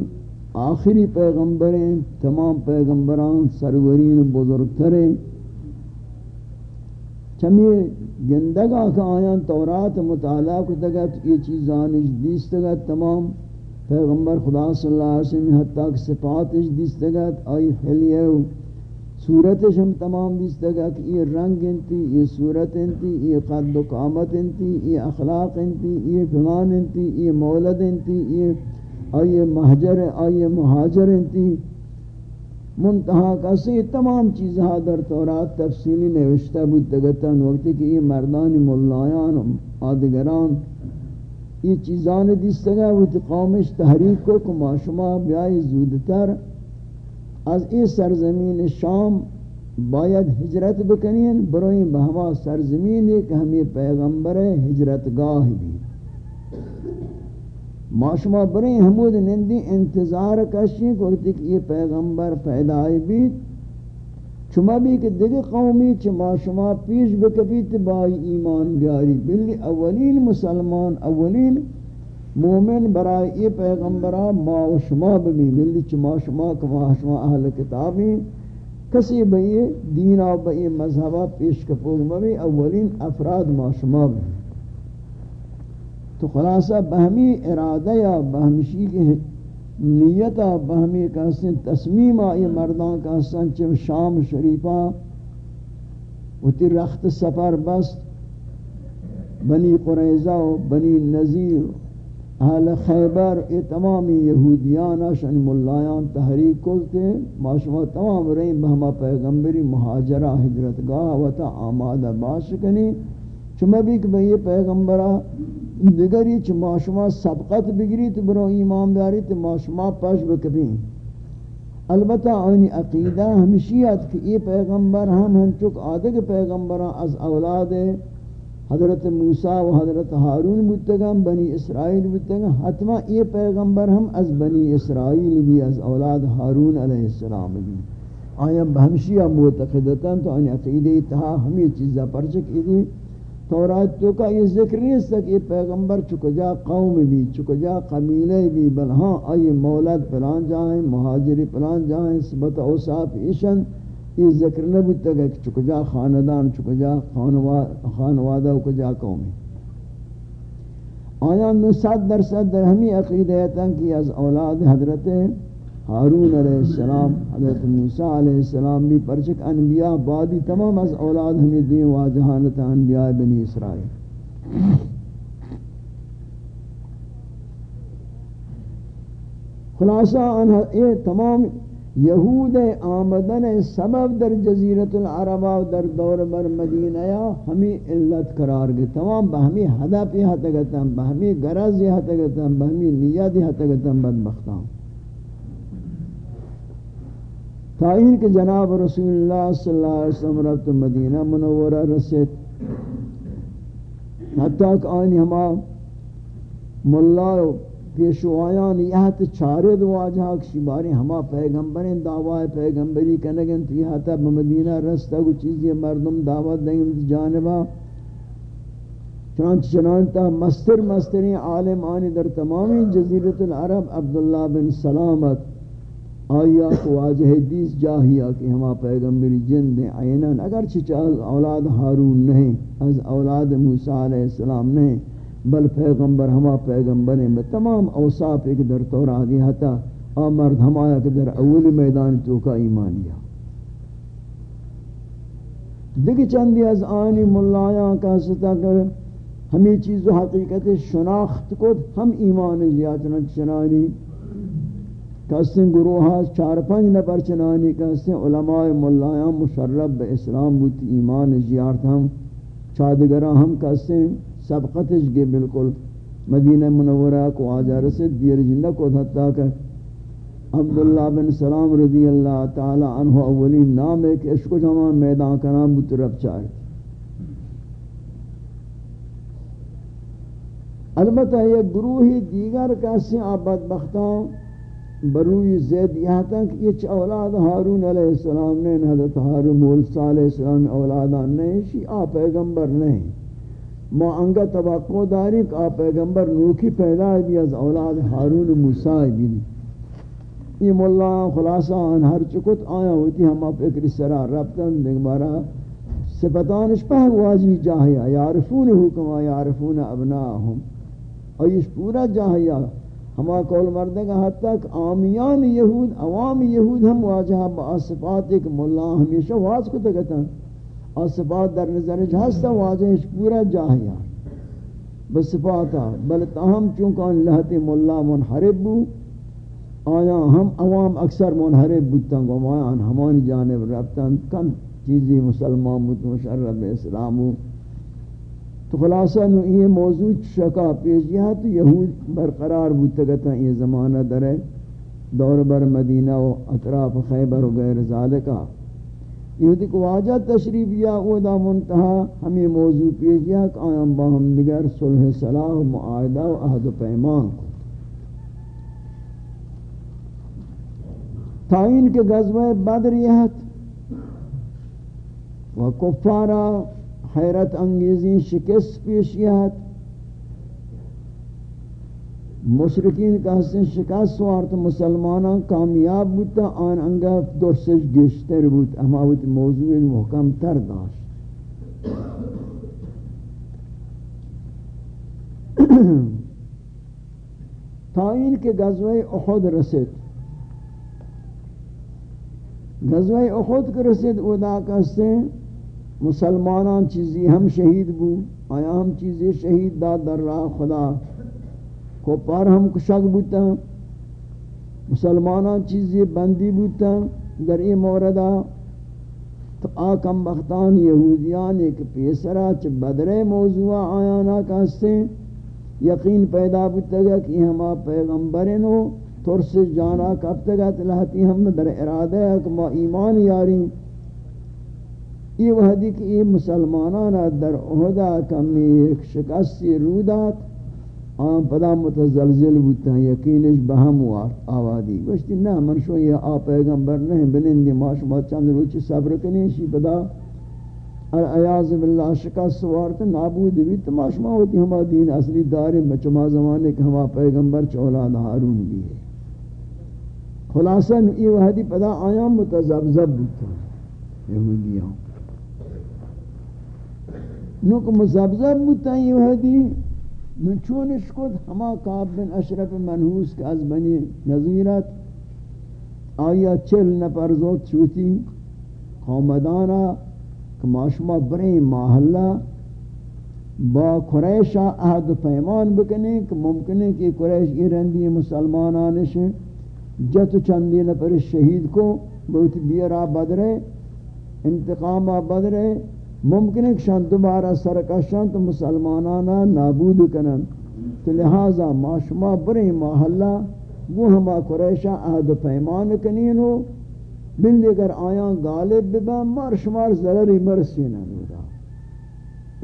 آخری پیغمبریں، تمام پیغمبران، سرورین بزرگتریں۔ چمی گندگا کا آیان تورات مطالعہ کو تگت یہ چیزانش دیستگت تمام پیغمبر خدا صلی اللہ علیہ وسلم حتیٰ کہ صفاتش دیستگت آئی حلیہ و صورتش ہم تمام دیستگت یہ رنگ انتی، یہ صورت انتی، یہ قد و قامت انتی، یہ اخلاق انتی، یہ فلان انتی، یہ مولد انتی، یہ آئی محجر آئی مہاجر انتی۔ منتہا کسی تمام چیزہا در تورات تفصیلی نوشتہ بود تگتن وقتی کہ یہ مردانی ملایان آدگران یہ چیزان دیستگا وہ قومش تحریک کو کہ معاشمہ بیائی زودتر از این سرزمین شام باید ہجرت بکنین بروئیں بہما سرزمین ایک ہمیں پیغمبر ہجرت گاہ بھی معاشمہ بریں حمود نندی انتظار کشی کو کہ یہ پیغمبر پیدائی بھی چما بھی کہ دیگه قومی چما شما پیش بکبیت بائی ایمان بیاری. بلی اولین مسلمان، اولین مومن برای یہ پیغمبرہ ما و شما بمی بلی چما شما کما شما اہل کتابی. کسی بئی دین و بئی مذہبہ پیش کپوگ بمی اولین افراد ما شما بمی تو خلاصہ بہمی ارادہ یا بہمشی کے نیتا بہمی کا سن تصمیم آئی مردان کا سن چم شام شریفہ و تی رخت سفر بست بنی قریضہ و بنی نظیر اہل خیبر، یہ تمامی یہودیان، شن ملایان، تحریک کلتے معاشمہ تمام رہیں بہما پیغمبری مہاجرہ حجرتگاہ و تا آمادہ باش کنی چمہ بھی کہ بھئی پیغمبرہ دیگری چ ماشما سبقت بگری تو برو ایمان بیاری تو ماشما پاش بکبی البتہ آنی عقیدہ ہمشیت کہ یہ پیغمبر ہم ہم چک آدھگ پیغمبران از اولاد حضرت موسیٰ و حضرت حارون بودتگم بنی اسرائیل بودتگم حتما یہ پیغمبر ہم از بنی اسرائیل بھی، از اولاد حارون علیہ السلام بھی. آیا بہمشیہ معتقدتا تو آنی عقیدہ اتحا ہمیں چیزہ پرچک ایدی تورات تو کا یہ ذکر نہیں ہے کہ پیغمبر چکو جا قوم بھی چکو جا قبیلے بھی، بل ہاں آئی مولد پلان جائیں، مہاجری پلان جائیں سبت اوصاف ایشن، یہ ذکر نہ بھی کہ چکو جا خاندان چکو جا خانوادہ کو جا قومی۔ آیان میں سات درصد در ہمی عقیدیتا کہ از اولاد حضرت حارون علیہ السلام، حضرت موسیٰ علیہ السلام بھی پرچک انبیاء، بعدی تمام از اولاد ہمیں دین واجہانتا انبیاء بنی اسرائیل۔ خلاصہ انہا یہ تمام یہود آمدن سبب در جزیرت العرب و در دور بر مدینہ یا ہمیں علت قرار گئے۔ تمام بہمی حدب یہ حتگتاں بہمی گرز یہ حتگتاں بہمی نیت یہ حتگتاں بدبختاں۔ تائین کہ جناب رسول اللہ صلی اللہ علیہ وسلم رفت مدینہ منورہ رسید۔ حتیٰ کہ آئینی ہما ملا پیشوایان یہت چارد واجہ کشی باری ہما پیغمبرین دعوی پیغمبری کنگن تو یہاں تا مدینہ رستا کو چیزی مردم دعوت دیں گے جانبا۔ چنانچہ چنانتا مستر مسترین عالم آنی در تمامی جزیرت العرب عبداللہ بن سلامت آیا واجہ دیس جاہیا کہ ہما پیغمبری جن دیں عینان اگرچہ اولاد ہارون نہیں، از اولاد موسیٰ علیہ السلام نہیں، بل پیغمبر ہما پیغمبر ہیں۔ تمام اوصاف ایک در تورا دی ہتا آ مرد ہمایا کہ در اول میدان تو کا ایمانیا دیکھ چندی از آنی ملایاں کا ستا کر ہمیں چیز و حقیقت شناخت کو ہم ایمان زیادنا چنانی کسن گروہا چار پنج نفر چنانی کسن علماء ملایاں مشرب اسلام بوتی ایمان زیارت ہم چادگرہ ہم کسن سبقتش گے بالکل مدینہ منورہ کو آجا رسد دیر جنہ کو دھتا کہ عبداللہ بن سلام رضی اللہ تعالی عنہ اولین نام ہے کہ اشکو جمع میدان کا نام بطرف چاہے۔ البتہ یہ گروہی دیگر کیسے آباد بختاؤں بروی زید یہاں تک یہ چھ اولاد حارون علیہ السلام نے حضرت حارون مولسہ علیہ السلام اولادان نہیں شی آپ پیغمبر نہیں ما انگا توقع داری کہ آپ پیغمبر نوکی پیدا بھی از اولاد حارون موسیٰ بھی یہ مولا خلاصہ ان ہر چکت آیا ہوتی ہم آپ ایک رسرہ ربطن دیکھ بارا۔ سپتانش پہ واجی جاہیا، یعرفون حکم یعرفون ابناہم۔ اور یہ پورا جاہیا۔ ہما کول مردے حد تک آمیان یہود، عوام یہود ہم واجہ با صفات ایک مولا ہمیشہ واز کو تکتا ہیں صفات در نظر ہستا، واضح پورا جاہیا بصفاتا بل تاہم چونکہ ان لہت مولا منحرب بو، آیا ہم عوام اکثر منحرب بودتا گو آیا ہمانی جانب ربتا کم چیزی مسلمان بود، مشرب اسلام بود تو خلاصہ نو یہ موضوع شکا پیش یہود برقرار بودتا یہ زمانہ در دور بر مدینہ و اطراف خیبر و غیر ذالکہ یہ کو واجہ تشریف یا او دا منتہا ہمیں موضوع پیش کہ آیاں باہم دیگر صلح صلاح و معاہدہ و عہد و پیمان کو۔ تائین کے غزوہ بدریت و کفارہ حیرت انگیزی شکست پیشیت مشرکین کا حسن شکست وارت مسلمانان کامیاب بودتا آن انگا درسش گشتر بود، اما بود موضوع محکم تر داشت۔ تا این که غزوه احد رسید، غزوه احد که رسید، او دا کستے مسلمانان چیزی ہم شہید بو، آیا ہم چیزی شہید داد در راہ خدا۔ کو پار ہم کشک بوتا، مسلمانان چیزی بندی بوتا در این موردہ تو آکم بختان یہودیان ایک پیسرا چھ بدر موضوع آیانا کہستے یقین پیدا بوتا گا کہ ہما پیغمبرنو ترس جانا کب تک لہتی ہم در ارادہ ہے کہ ما ایمان یاری یہ وحدی کہ یہ مسلمانان در عہدہ کمی ایک شکستی رودات آن پدا متزلزل بودتا یقینش بہم آوادی. گوشتی نا من شو یہ آ پیغمبر نہیں بنندی ما شما چند روچی صبر کنی شی پدا. العیاض باللہ شکا سوارتا نابود بھی تو ما شما ہوتی ہما دین اصلی داری بچما زمانے کہ ہما پیغمبر چولاد حارون بھی ہے خلاصا یہ وحدی پدا آیا متزبزب بودتا یہودیاں نوک مزبزب بودتا یہ وحدی من چونش کد ہما کعب بن اشرف منحوس کے از بنی نظیرت، آیا چل نپرزوت چوتی قومدانا کہ معاشمہ برین محلہ با قریشہ عہد پیمان بکنے کہ ممکن ہے کہ قریش ایرندی مسلمانانش جت چندی نپر شہید کو بہت بیرا بدرے انتقام بدرے ممکن ہے کہ شان دوبارہ سرکشان تو مسلمانانا نابود کنن. تو لہذا ما شما برے محلہ وہ ہما قریشہ عہد پیمان کنین ہو. بلی اگر آیاں غالب ببا مار شمار ضرری مرسین ہوگا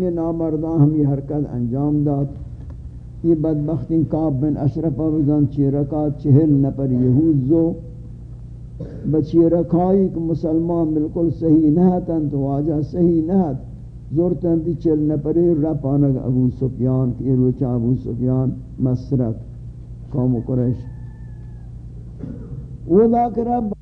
یہ نامردان ہم یہ حرکت انجام داد. یہ بدبختی کعب بن اشرف ابزان چی رکات چہل نپر یہود زو. بچی رکھائی کہ مسلمان بالکل صحیح نہ تن تو واجہ صحیح نہ زورتن دی چل نہ پری رپانگ ابو سفیان کی روچا ابو سفیان مسرت قوم قریش۔ وہ ذاکر رب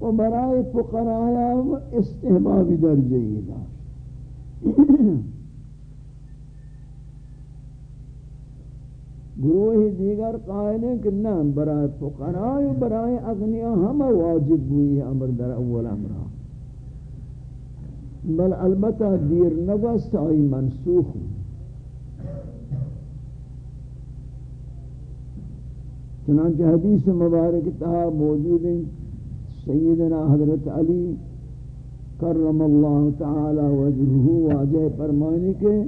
و برای فقرایا استحبابی درجه داشت۔ گروہ دیگر قائل ہیں کہ نہ برائے فقراء و برائے اغنیاء ہم واجب ہوئی ہے امر در اول امرہ۔ بل البتہ دیر نگست آئی منسوخ ہوئی چنانچہ حدیث مبارک تہا موجود ہیں۔ سیدنا حضرت علی کرم اللہ تعالی وجہہ واجہ فرمانی کے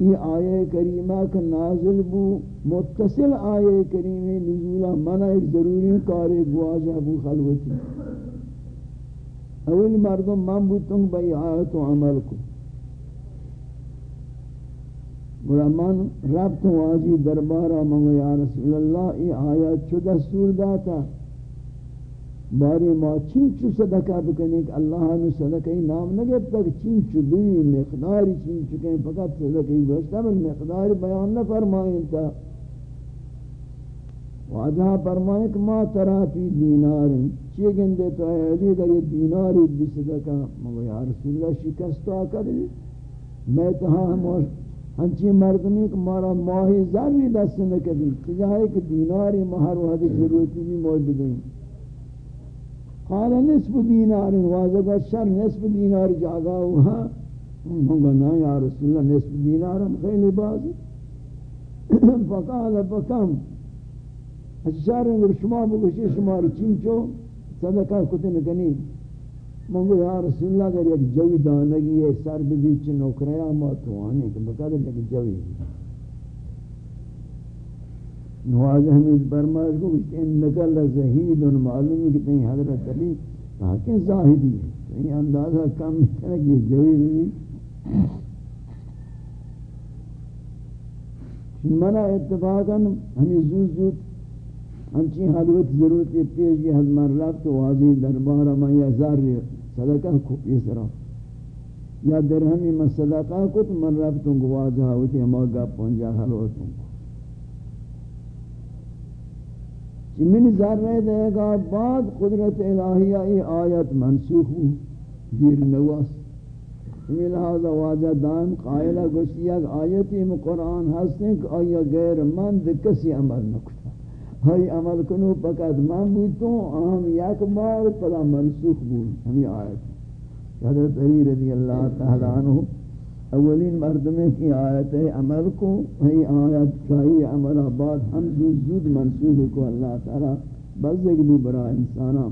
یہ آیہ کریمہ کا نازل بو، متصل آیہ کریمہ نزولہ منع ایک ضروری کاری گواجہ بو خلوتی۔ اول مردم من بودتوں بای آیت و عمل کو۔ گوڑا من ربط واجی دربارہ منگو یا رسول اللہ، یہ آیت چو دستور داتا۔ باری ما چین چو صدقہ بکنے کہ اللہ نے صدقہ نام نگت تک چین چو دوی مقداری چین چکیں فقط صدقہ گوشتا من مقدار بیان نہ فرمائیں تا۔ واجہ فرمائیں کہ ما ترا فی دینار چی گندے تو ہے علی اگر یہ دیناری بھی صدقہ مگو یا رسول اللہ شکستہ کری میں تہاں ہم ہنچی مردمی کہ مارا ماہی ذری دست نکدی چجاہے کہ دیناری مہر و حدی ضرورتی بھی موجود ہیں۔ قال نصف دینار واجب شر نصف دینار جاگا ہوا ہاں؟ مونگا نا یا رسول اللہ، نصف دینار ہم خیلی باز فقال بکم اچھا، شر اگر شما بگوشی، شما رو چینچو صدقہ کتن کنی مونگا یا رسول اللہ، اگر یک جوی دانگی ہے سر بیچ نوکریا ما تو کہ بقدر یک جوی۔ نواز حمید برماز کو کچھ انکا لزہید ان معلوم ہے کہ تین حضرت علی تاکہ زاہدی ہے تین اندازہ کم ہے کہ جوی بھی منع اتفاقا ہمیں زود زود ہنچی حضرت ضرورت پیش کی حضمان رب تو واضح دربارہ میں یا زار صدقہ کو یہ سرا یا درہمی میں صدقہ کو تو من رب تو گواجہ ہوتی ہم آگا پہنچا حلوتوں کو کہ من ذرہ دے گا بعد قدرت الہیہ ای آیت منسوخ ہو دیر نواس ہمیں لہذا واجہ دائم قائلہ گوشتی ایک آیتی میں قرآن ہستیں کہ آیا غیر مند کسی عمل نکتا۔ ہائی عمل کنو پکت من بودتوں ہم یک بار پدا منسوخ بود ہمیں آیت۔ حضرت علی رضی اللہ تعالی عنہ اولین مردمے کی آیت ہے عمل کو وہی آیت چاہیے عمل بعد ہم زود منسوخ کو اللہ تعالی بزگ بھی برا انسانا.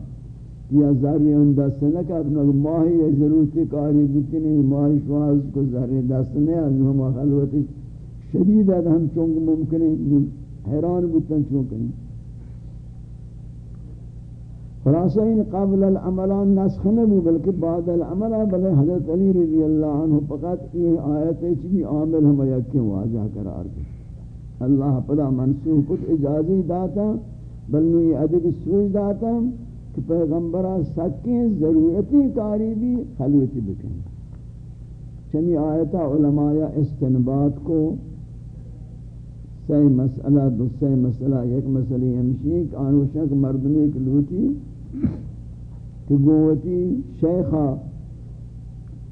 یا ذری ان دست نہ کہ اپنا ماہی ضرورت کاری بکنی ماہی شواز کو ذری دست نہیں از ہم خلوت شدید ہے ہم چونکہ ممکن حیران بتن چونکہ خلاصہ ان قابل العملان نسخ نبو بلکہ بعد العملہ بلے حضرت علی رضی اللہ عنہ فقط یہ آیت ہے چی عامل ہم یکی واجہ قرار دے۔ اللہ پدا منسوخ کت اجازی داتا بلنو یہ ادب سوچ داتا کہ پیغمبرہ سکیں ضرورتی کاری بھی خلوتی بکیں چنی آیتہ علماء استنباد کو سی مسئلہ دو سی مسئلہ یک مسئلہ ہمشی کہ آنوشک مردمی کلوٹی کہ گوتی شیخہ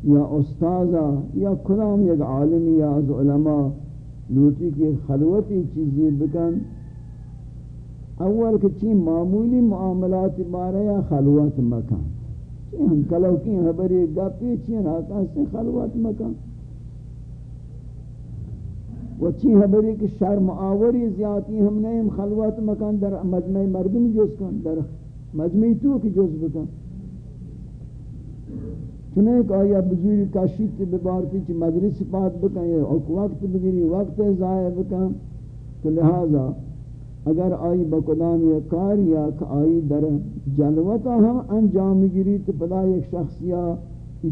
یا استاذہ یا کلام یک عالمی یا از علماء لوٹی کی خلوتی چیزی بکن، اول کہ چی معمولی معاملات بارے یا خلوت مکان چی ہم کلو کی حبری گپی چی راکا سے خلوت مکان و چی حبری کی شرم آوری زیادی ہم نے خلوت مکان در مجمع مردم جز کن، در مجمع تو کی جز بکن۔ چنے کہ آیا بزرگی کاشیت ببارتی چی مجلس پات بکن، یا وقت بگیری، وقت ضائع بکن، تو لہذا اگر آئی بکدام یا کار یا آئی در جلوتا ہم انجام گیری، تو پدا ایک شخصیا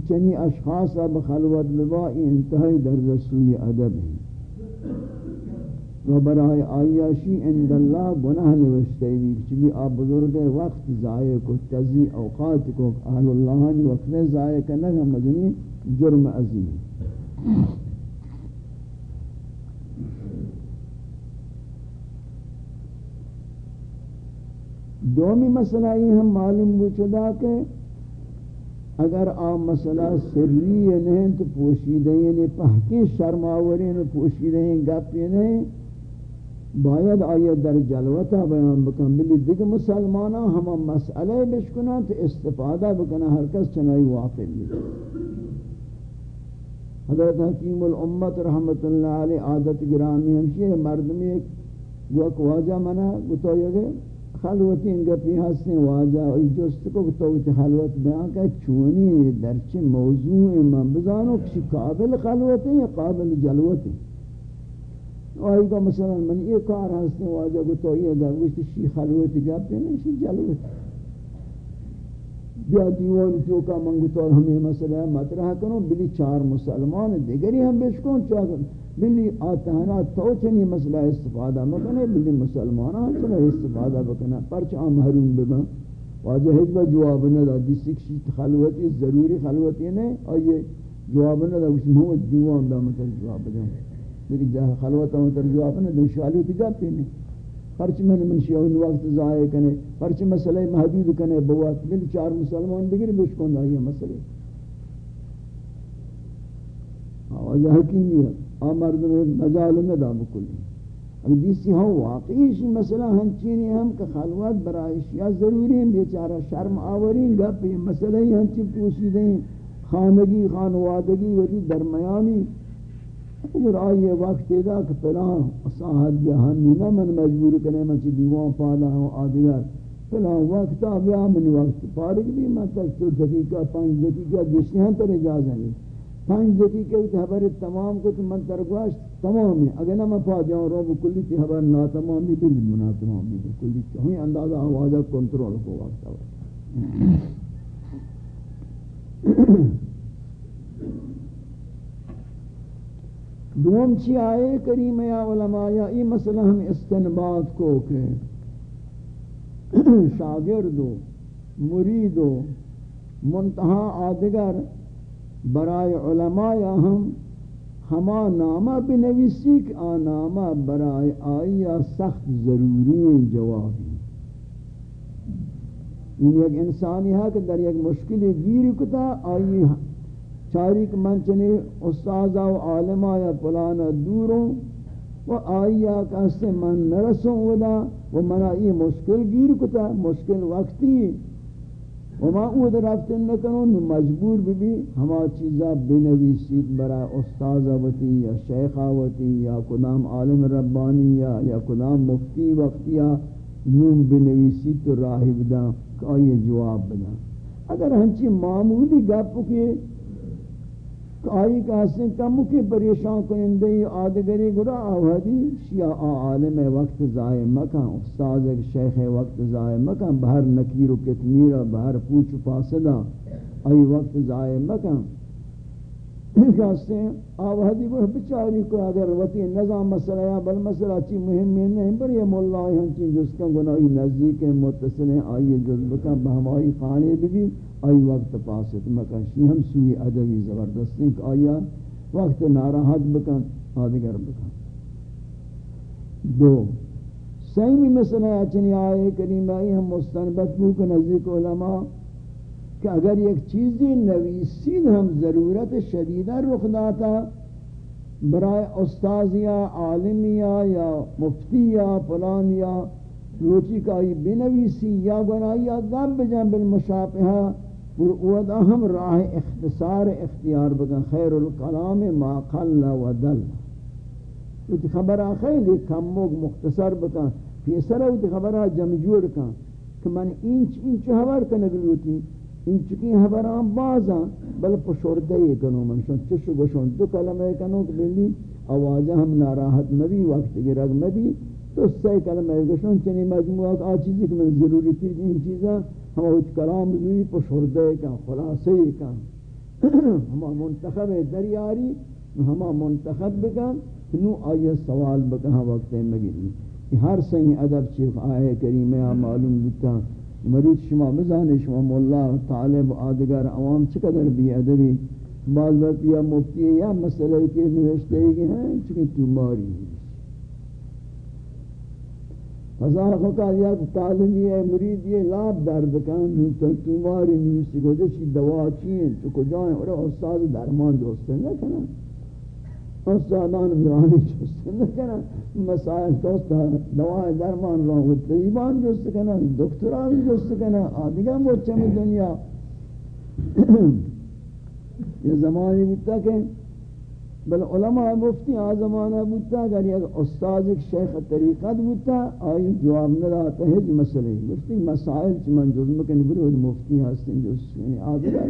چنی اشخاصا بخلوت ببائی انتہائی در رسولی عدب ہیں۔ و برای آیاشی عند اللہ گناہ نوشتے بھی چبی آپ بزرگ وقت ضائع کو تزی اوقات کو اہل اللہ نے وقت ضائع کرنا مدنی جرم عظیم. دومی مسئلہ یہ ہم معلوم بچدا کہ اگر آپ مسئلہ سری نہیں تو پوشیدہ یعنی پہکی شرماوری نے پوشیدہ گپی نہیں باید آیت در جلوتا بیان بکن. بلی دیکھ مسلمانا ہما مسئلہ بشکنا تو استفادہ بکنا ہر کس چنائی واقع بھی حضرت حکیم الامت رحمت اللہ علیہ عادت گرامی ہمشی ہے. مردمی ایک گوک واجہ منا گتو یگے خلوتی انگا پی حسن واجہ ای جست کو گتو گتی خلوت بیان کہ چونی درچ موضوع من بزانو کسی قابل خلوتی یا قابل جلوتی آئی کا مثلا من یہ کار ہستے واجہ کو تو یہ گا گوشت شی خلوت گا پہ نہیں شی جلوت. بیا دیوان تو کا منگو تو ہمیں مسئلہ مطرح کرو بلی چار مسلمان دیگری ہم بشکون چاہتا بلی آتانا تو چنی مسئلہ استفادہ مکنے بلی مسلمان ہاں چنہ استفادہ بکنا پرچہ محروم ببن. واجہ حجبہ جواب نہ دا جس کسی خلوتی، ضروری خلوتی نہیں اور یہ جواب نہ دا اس محمد دیوان دا مطلب جواب دیں میری جہاں خلوت ہوں تر جواب نے دو شالی ہوتی نہیں پرچ میں نے منشی ان وقت ضائع کنے پرچ مسئلہ محدود کنے بوات مل چار مسلمان دیگر بشکون دا یہ مسئلہ آواز حکیمی ہے آمرد میں مجال نہ دا بکلی اب دیسی ہوں واقعی اسی مسئلہ ہم چینی ہم کہ خلوت برائش یا ضروری ہیں، بیچارہ شرم آورین گا پہ مسئلہ ہی ہم چی پوشیدیں خانگی، خانوادگی وجی درمیانی اگر آئیے وقت دا کہ پلان ساحت بہانی نہ من مجبور کرنے میں چی دیوان پالا ہوں، آدھگر۔ پلان وقت بیا من وقت پارک بھی میں تک تو دقیقہ پانچ دقیقہ گشتی ہیں تر اجازہ نہیں۔ پانچ دقیقہ ہوتی حبر تمام کو تو من ترگواشت تمام ہے۔ اگر نہ میں پا جاؤں رو بکلی تی حبر نا تمام بھی بلی منا تمام بھی۔ بکلی تی ہوئی اندازہ آوازہ کنٹرول کو وقت آوازہ دوم چی آئے کریم یا علماء، یا ای مسئلہ ہم استنباد کو کہ شاگرد و مرید و منتہا آدگر برائے علماء یا ہم ہما نامہ بنویسی کہ آ نامہ برائے آئی یا سخت ضروری جوابی۔ یہ ایک انسانی ہے کہ در ایک مشکل گیر کتا، آئی چاریک منچنی استاذہ و عالمہ یا پلانا دوروں و آئیا کہستے من نرسوں ودا و منا یہ مشکل گیر کتا، مشکل وقتی. و ما اود رفتن نکنوں مجبور بھی بھی ہما چیزا بنویسید برا استاذہ وتی یا شیخہ وتی یا کدام عالم ربانی یا یا کدام مفتی وقتی یا نوم بنویسید تو راہب دا کہ آئیے جواب بدا اگر ہنچی معمولی گپ کے تو آئی کا حسن کم کی پریشان کو کنندے آدگری گرا آوہدی شیعہ عالم وقت ضائع مکان، استاذ ایک شیخ وقت ضائع مکان، بہر نکیر و کتمیر، بہر پوچھ پاسدہ، آئی وقت ضائع مکان۔ کہتے ہیں آوہدی وہ بچاری کو اگر وطی نظام مسئلہ یا بل مسئلہ چی مهم نہیں پر یہ مولا ہم چی جس کا گناہی نزدیک متصل ہیں آئی جز بکا بہمائی خانے بھی آئی وقت پاسد مکا شی ہم سوئی ادبی زبردستی کہ آیا وقت ناراحت بکن، آدگر بکن. دو، سیمی مثلا اچنی آئے کریمہ ہی ہم مستنبت بو کہ نزدیک علماء کہ اگر ایک چیزی نویسین ہم ضرورت شدیدہ رخ داتا، برائے استازیا عالمیا یا مفتیا، فلانیا روچی کا یہ بنویسی یا گنایا گب جنب المشاپہا اودا ہم راہ اختصار اختیار بکن، خیر الکلام ما قل و دل. تو خبر خیلی کم موگ مختصر بکن پیسر او خبر جمجور کن، کہ من اینچ اینچ حبر کنگلوتی این چکی خبران بازا بل پشورده ای کنو من شون چشو گشون دو کلمه کنو که بلی، آوازه هم ناراحت نبی وقت گرگ نبی تو سی کلمه گشون چنی مجموعات آ چیزی که من ضروری تھی این چیزا ہم اوچ کلام بزوی پشورده کن، خلاصه کن. ہما منتخب دریاری ہما منتخب بکن، نو آئیے سوال بکن وقت مگی. ہر سنگ ادب چیخ آئے کریمہ معلوم بتا مرید شما بزانی شما مولا طالب آدگر عوام چقدر بھی ادبی بعض وقت یا مفتی یا مسئلہ کے نوشتے ہی ہیں چکہ تو ماری فضا خکا یا طالبی ہے مرید یہ لاب درد کن تو ماری نوشتی کو جسی دوا چین چکو جائیں اور استاد درمان دوستے نہ کنا استادان بیانی جست نکنن مسائل توست دوای درمان را و طبیبان جست کنن دکتران جست کنن آدھگا موچم دنیا۔ یہ زمانی بودتا کہ بل علماء مفتی آزمانہ بودتا یعنی اگر یک استاذ ایک شیخ طریقت بودتا، آئی جواب نداتا ہے جو مسئلہ ہے مفتی مسائل چی من جز مکنی برود مفتی ہستن جز یعنی آدھگر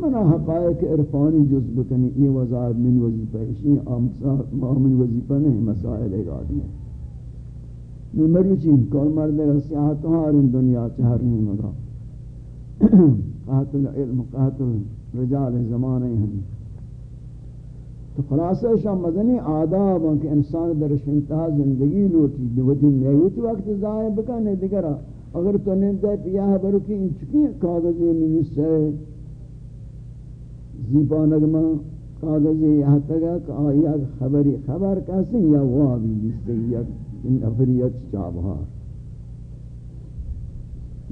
منا حقائق عرفانی جز بکنی یہ وظائب من وظیفہ اسی آمن وظیفہ نہیں، مسائل ایک آدمی میں مروچی کول مردے گا سیاحتوں ہاں، ہارن دنیا چہر نہیں مگا۔ قاتل علم قاتل رجال زمانے ہیں۔ تو خلاصہ شاہ مدنی آداب کہ انسان در انتہا زندگی لوٹی دوتی نیوت وقت ضائع بکنے دیگرہ اگر تو نندے پیا ہے برو کی انچکی کاغذی نویس ہے زیبا نگمہ کاغذی یہاں تگا کہ آیا خبری خبر کیسے یا وابی جستے یا ان افریت چابہار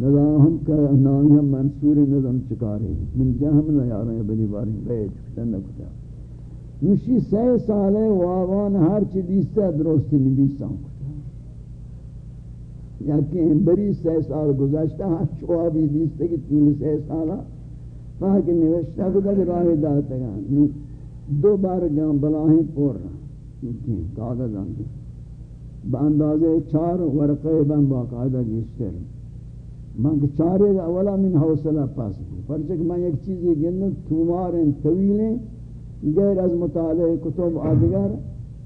نظام ہم کہ نامی ہم منصور نظام چکارے۔ من جہم نہ یارے بنی باری بیچ کتن نکتا۔ نوشی سی سالے وابان ہر چی دیستا درستی نبیستا ہوں یا کہ بری سی سال گزشتا ہر چوابی دیستا کہ تین سی سالہ وہاں کہ نوشتا کو در راہ داتا گا دو بار گاں بلاہیں پور رہا کاغذ آنگی با اندازے چار ورقے بن باقاعدہ گیشتر من کہ چارے اولا من حوصلہ پاس پرچک میں ایک چیزی گندن توماریں طویلیں غیر از مطالعه کتب آدگر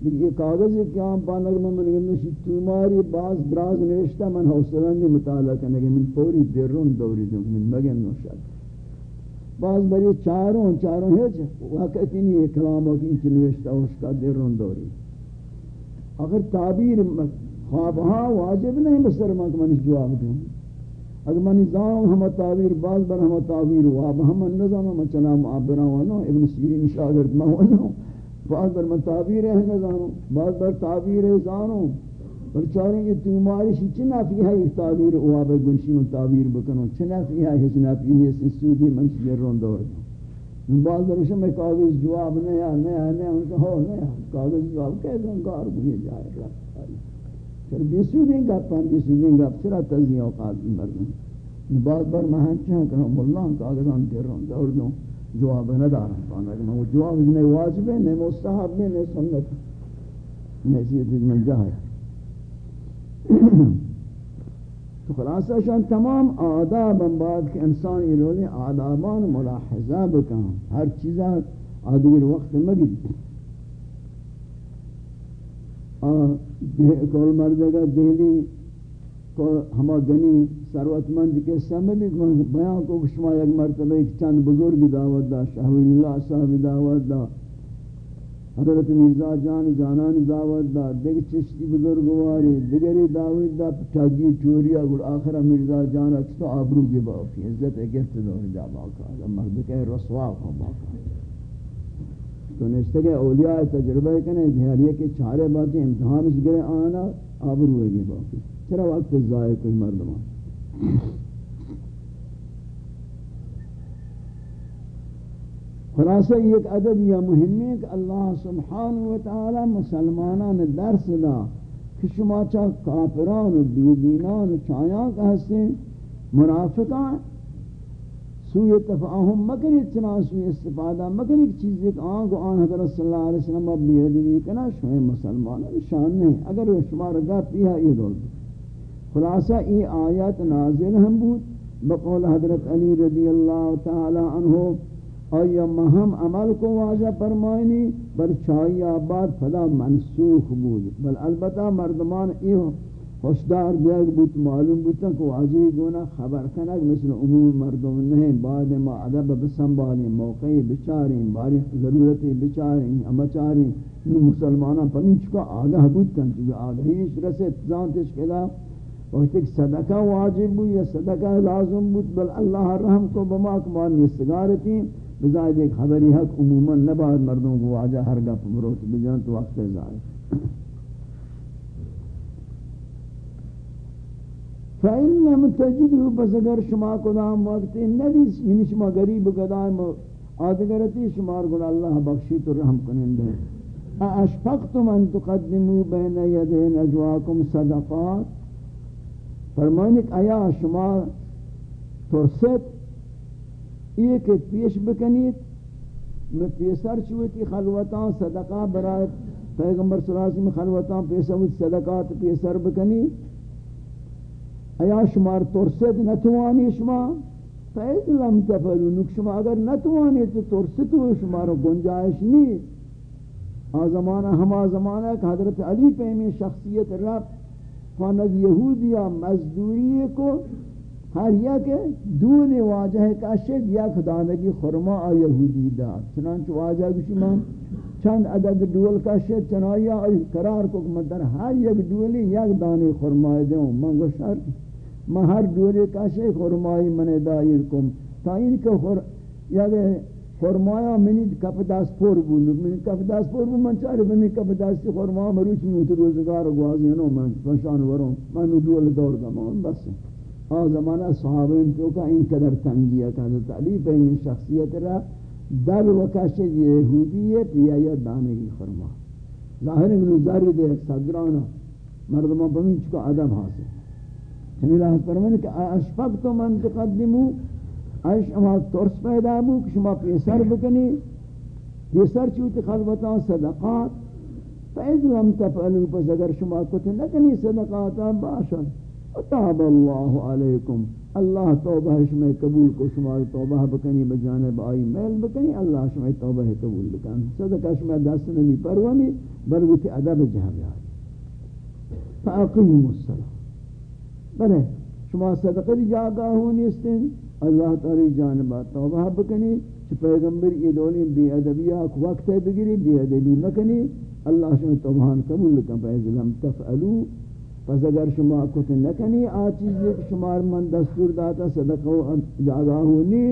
یہ کاغذ کیا ہم پانک میں من گندشی تمہاری باز براز نوشتا من حوصلہ نہیں مطالعہ کرنے من پوری درون دوری دوں من مگن نو باز بری چاروں چاروں ہیچ وقت نہیں ہے کلاموں کی انچ نوشتا اس کا درون دوری اگر تعبیر خوابہاں واجب نہیں بسر من منش جواب دوں اگر من زان ہم تعبیر باز بر ہم تعبیر ہوا، اب ہم نظام ہم چنا معبران وانا ابن سیرین شاگرد ما وانا باز بر من تعبیر ہے نظام باز بر تعبیر ہے زانو پر چاروں یہ تمہاری شی چنا فی ہے ایک تعبیر ہوا بے گنشی من تعبیر بکنو چنا فی ہے اس نافی ہے اس سودی من شیر رون دور. باز بر شم کاغذ جواب نہیں ہے نہیں ہے نہیں ان کو ہو نہیں کاغذ جواب، کہہ دوں گار بھئی جائے گا پھر بیسودین گا پان بیسودین گا پھر تزنی اوقات مردن بعد بار مہن چاہاں کہ ہم اللہ کا آگدان دیر رہا دور دوں جواب نہ دارا پانا کہ میں وہ جواب نہیں واجب ہے نہیں مستحب ہے نہیں سنت نہیں سید من جاہے تو خلاصہ شان تمام آداب بعد کہ انسان یہ لولی آدابان ملاحظہ بکن، ہر چیزہ آدگر وقت مگید۔ ہاں، کول مردگا دہلی کو ہما گنی ثروت مند کے سمبی بیان کو شما یک مرتبہ ایک چند بزرگ دعوت دا، شاہ اللہ صاحب دعوت دا، حضرت مرزا جان جانان دعوت دا، دیکھ چشتی بزرگواری دیگری دعوت دا پٹھاگی چوریا گل آخرہ مرزا جان اچھتا آبرو کے باقی، عزت گرت دور جا باقا مرد کہ رسوا کو باقا۔ تو نشتے گئے اولیاء تجربہ کنے دھیاریے کے چارے باتیں امتحان اس گئے آنا آبرو ہے گئے باقی۔ چرا وقت ضائع کوئی مردمان؟ خلاصہ ایک ادب یا مہم ہے کہ اللہ سبحانہ وتعالی مسلمانان درس دا کہ شما چاہ کافران و بیدینان و چایاں کا ہستے منافقان سوی تفاہم مکنی چنا سوی استفادہ مکنی چیز ایک آن کو آن حضرت صلی اللہ علیہ وسلم اب بیدینی کنا شما مسلمانان شان نہیں اگر شما رگا پیہا یہ دول بھی خلاصہ ای آیات نازل ہم بود۔ بقول حضرت علی رضی اللہ تعالی عنہ، آیا مہم عمل کو واضح فرمائنی؟ بر چاہی آباد فلا منسوخ بود۔ بل البتہ مردمان ایو خوشدار بیاگ بود، معلوم بودتا کہ واضح گونا خبر کنک مثل عموم مردم نہیں بعد ما عدب بسنبالیں موقعی بچاریں باری ضرورتی بچاریں امچاریں مسلمانان پمین چکا آگاہ بودتا چکا آگاہیش رسیت زانتش کلا وقت ایک صدقہ واجب بود یا صدقہ لازم بود، بل اللہ رحم کو بما کمان نستگارتی بزاید ایک خبری حق عموما نباید مردوں کو واجہ ہر گپ مروت بجان تو وقت زائد فَإِن لَمْ تَجِدُوا پس اگر شما کدام وقت ندیس یعنی شما غریب قدام آدگرتی شمار گل اللہ بخشی تو رحم کنندے اَأَشْفَقْتُمْ أَن تُقَدِّمُوا بَيْنَ يَدَيْ نَجْوَاكُمْ صَدَقَاتِ؟ فرمائنی کہ آیا شما ترست یہ کہ پیش بکنید؟ میں پیسر چوتی خلوتاں صدقہ برای پیغمبر صلی اللہ علیہ وسلم خلوتاں پیسر صدقات پیسر بکنید؟ ایا شمار ترست نتوانی شما؟ فیض لم تفلو نک شما اگر نتوانی تو ترست و شمار گنجائش نہیں آ زمانہ، ہما زمانہ کہ حضرت علی پہ میں شخصیت رب فانگ یہودیا مزدوری کو، ہر یک دون واجہ کاشد یک دانگی خرما آ یہودی دا چنانچہ واجہ کشی من چند عدد دول کاشد چنائی آئی قرار کو من در ہر یک دولی یک دانی خرمائی دوں من گو شر میں ہر جوری کاشے خرمائی منے دائر کم تا این که یا یعنی خرمایا منی کپ دست پر بود. منی کپ دست پر بود من چاره بمی کف دستی خرما مروچ میوت روزگار گوازی نو من. پشان ورم. من دول دور دمان بس. آ زمانه صحابه این تو که این قدر تنگیه که حضرت علی به شخصیت را در وکش یهودیه پیایه دانگی خرما. ظاهر این زرد صدرانه مردمان بمین چکا عدم حاصل. چنی راہ فرمانے کہ اشفقتو من تقدمو ایش اما ترس پیدا بو کہ شما پیسر بکنی پیسر چوتی خلوتان صدقات. فیض لم تفعلو پس اگر شما کتے نکنی صدقاتا باشن. اتاب اللہ علیکم. اللہ توبہ شما قبول کو، شما توبہ بکنی بجانب آئی میل بکنی اللہ شما توبہ قبول بکن. صدقہ شما دست نمی پروانی بلوتی ادب جہب آئی فاقیم السلام بلے، شما صدقہ دی جاگاہ ہونی استن اللہ تعالی جانبہ توبہ بکنی، چھ پیغمبر یہ دولی بی ادبیہ وقت ہے بگیری بی ادبی مکنی، اللہ شما توبہ قبول بکن فیض لم تفعلو، پس اگر شما کت نکنی آ چیزی کہ شمار من دستور داتا صدقہ و جاگاہ ہونی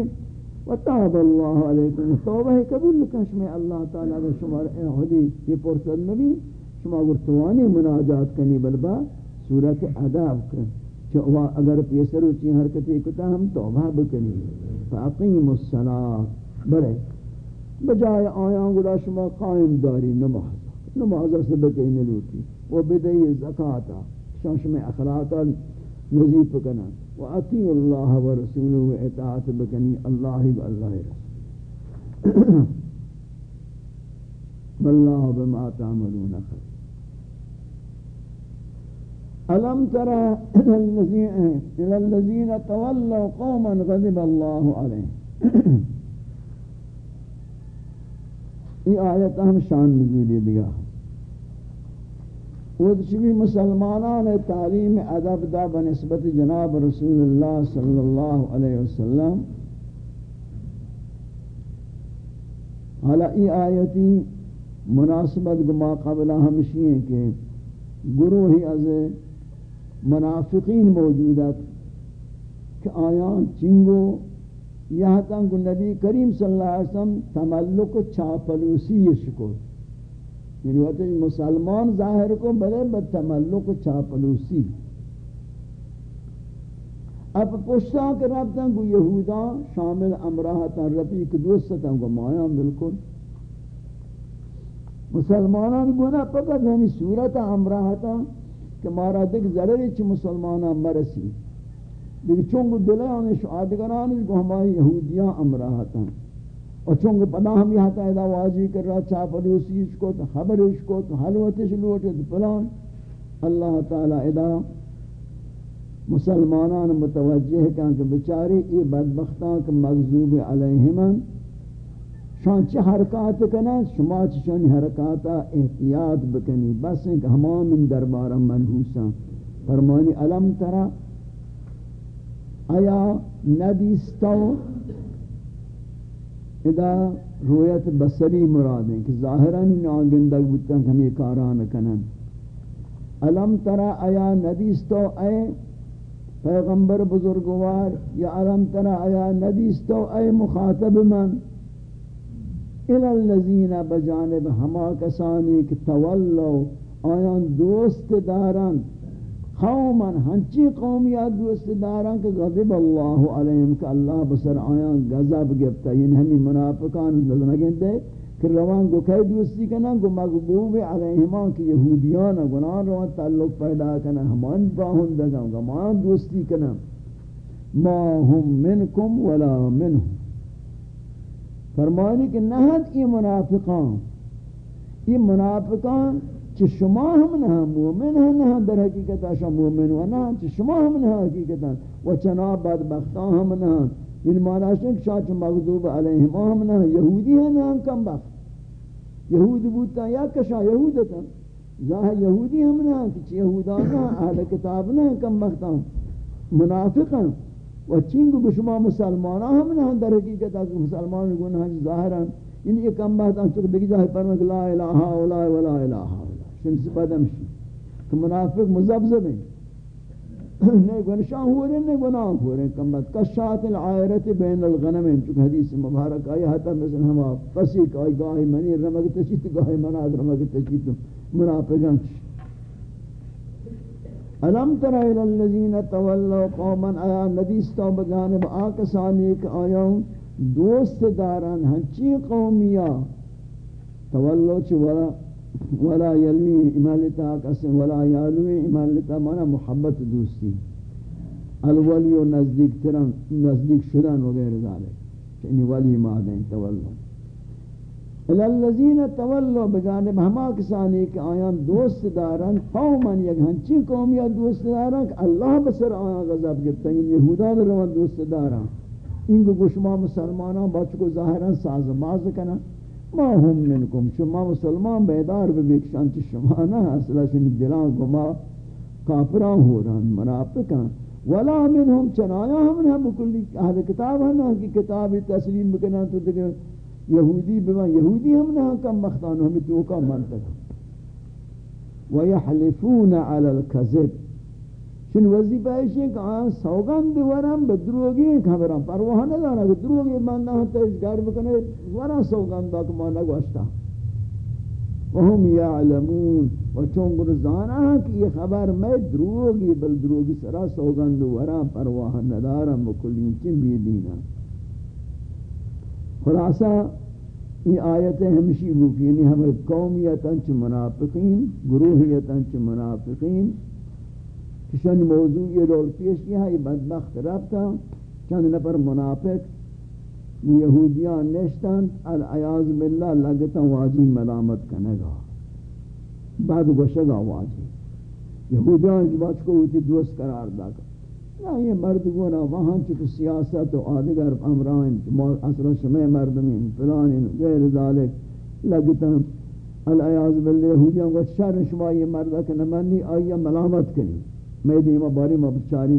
و تاب اللہ علیکم، توبہ قبول لکن، شما اللہ تعالیٰ اگر شمار احدی یہ پرسد نبی، شما گرتوانی مناجات کنی بلبا صورت عذاب کن اگر پیسر اچھی حرکتی کتا ہم توبہ بکنی۔ فاقیم الصلاة۔ برے بجائے آیاں گلا شما قائم داری نماز۔ نماز سے بکینی لوٹی۔ و بدئی زکاة۔ شاش میں اخلاقا نزیب کنا و اطیع اللہ و رسول و اطاعت بکنی۔ اللہ و اللہ رسول۔ واللہ بما تعملون خیر ألم ترى إلى الذين تولوا قوما غضب الله عليهم؟ یہ آیت ہم شان نزولی دیا خودشوی مسلمانان تعلیم ادب دا بنسبت جناب رسول اللہ صلی اللہ علیہ وسلم۔ حالا ای آیتی مناسبت گما قبل ہمشی ہیں کہ گروہی از منافقین موجودت کہ آیان چنگو یہاں تک نبی کریم صلی اللہ علیہ وسلم تملک چاپلوسی شکو یعنی وقت جی مسلمان ظاہر کو بلے بتملک چاپلوسی اب پشتا کے رابطہ کو یہودا شامل امراہتا رفیق دوستا کو مایا بالکل مسلمانان گونا پکت ہمیں یعنی صورت امراہتا کہ مارا دیکھ ضرری چھ مسلمانان مرسی دیکھ چونگو دلے آنش آدگرانی کو ہماری یہودیاں امراہتا اور چونگو پدا ہم یہاں تا ادا واضح کر رہا چاپ روسی اس کو تو خبر اس کو تو حلوتش لوٹے تو پلان اللہ تعالی ادا مسلمانان متوجہ کہاں کہ بچاری ای بدبختان کہ مغزوب علیہمن شان چی حرکات کنا شما چی شان حرکاتا احتیاط بکنی؟ بس ہیں کہ ہمان من دربارا منحوسا فرمانی علم ترا، آیا ندیستو ادا رویت بسری مراد ہیں کہ ظاہران ہی ناگندگ بودتا ہمیں کاران کنن؟ علم ترا، آیا ندیستو اے پیغمبر بزرگوار، یا علم ترا، آیا ندیستو اے مخاطب من. الالذین بجانب ہما کسانی کہ تولو آیان دوست داران قومن ہنچی قومیات دوست داران کہ غضب اللہ علیہم، کہ اللہ بسر آیان غضب گفتا یعنی ہمیں منافقان لگن دے کہ روان گو کئی دوستی کنا گو مغبوب علیہمان کہ یہودیان گناہ روان تعلق پیدا کنا ہمان باہن دگا ہمان دوستی کنا ما ہم منکم ولا منہم فرمانی کہ نہت یہ منافقان. یہ منافقان چھ شما ہم نہ مومن ہیں نہ در حقیقت شما مومن و نہ چھ شما ہم نہ حقیقت و چنا بدبختان ہم نہ ان یعنی معنی ہے کہ شاہ مغضوب علیہم ہم نہ یہودی ہیں نہ کم بخت. یہود بوتا یا کشا یہودتا ظاہر یہودی ہم نہ کہ یہودان اہل کتاب نہ کم بختان. منافقان. و چنگ کو شما مسلمان ہم نہ در حقیقت کہ مسلمان گناہ ظاہرا ان یہ کم بات آن چک دیکھ جائے پر لا الہ الا ولا الہ الا شن بدم شی. کہ منافق مذبذب ہیں نہیں گنشان ہو رہے نہیں گناہ ہو رہے کم بات کشات العائرت بین الغنم. چک حدیث مبارک آئی حتی مثل ہم قصی کا گاہی منی رمک تشیت گاہی مناد رمک تشیت. منافقان الم تر الى الذين تولوا قوما ایا ندیستو بجانب آکسانی ایک آیا دوست داران ہنچی قومیا تولو چ ولا ولا یلمی امالتا قسم ولا یالوی امالتا مانا محبت دوستی. الولی و نزدیک ترن، نزدیک شدن وغیرہ ذالک. یعنی ولی مادیں تولو الذین تولوا بجانب ہما کسانی کہ آیان دوست دارن قومن یک ہنچی قوم یا دوست دارن کہ اللہ بسر آیان غضب گرتا ہے یہودان روان دوست دارن. ان کو گشما مسلمانان بچ کو ظاہرا ساز ماز کنا ما هم منکم، شما مسلمان بیدار ببیک شانچ شما نا اصلا شن دلان گما کافران ہو رہن منافقان. ولا منهم، چنایا ہم نے بکلی اہل کتاب ہیں کہ کتاب تسلیم بکنا تو دیکھ یہودی بما یہودی ہم نہ کم مختان ہم تو کا منطق ويحلفون على الكذب. شن وظیفہ ہے کہ آن سوگند ورم بدروگی خبرم پرواہ نہ دارا کہ دروگی بندہ ہتے اس گھر بکنے ورا سوگند کا مانا گوشتا وهم يعلمون وچون گرزانا کہ یہ خبر میں دروگی بل دروگی سرا سوگند ورم پرواہ نہ دارم بکلی چن بھی دینا خلاصہ، یہ آیتیں ہمشی بوکی یعنی ہمیں قومیتاں چھ منافقین، گروہیتاں چھ منافقین۔ کشن موضوع یہ رول پیش کیا یہ بدبخت ربتا چند نفر منافق، یہودیان نشتن العیاض باللہ، لگتا واجی ملامت کنگا بعد گوشگا واجی۔ یہودیان جبات کو ہوتی دوست قرار دا کر یہ مرد گونا وہاں چکو سیاست و آدگر امران اصلا شمع مردمین، فلانین، غیر ذالک لگتا العیاض باللہ یہودیاں کو شر شما یہ مردہ کہ نمانی آئیہ ملامت کنی. میں دیمہ باری مبچاری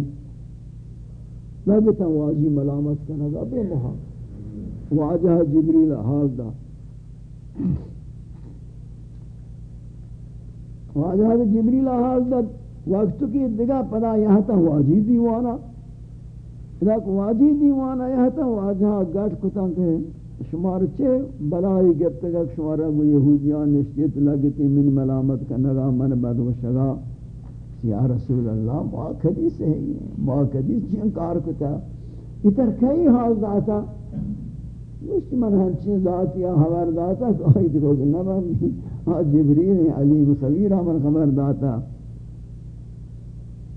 لگتا واجی ملامت کنگا بے محا واجہ جبریل حال دا. واجہ جبریل حال دا. وقت کی دیگا پدا یہاں تا واجی دیوانا اذا واجی دیوان آیا تھا واجہ گٹ کتا کہ شمار چے بلائی گرتے گا شمارا گو یہودیان نشتیت لگتی من ملامت کا نگا من بد و شگا۔ یا رسول اللہ ماک حدیث ہے یہ ماک چین کار کتا۔ اتر کئی حال داتا، مشت من ہنچین ذات یا خبر داتا، تو آئی دروگ نبا ہاں جبریل علیم خبیر من خبر داتا۔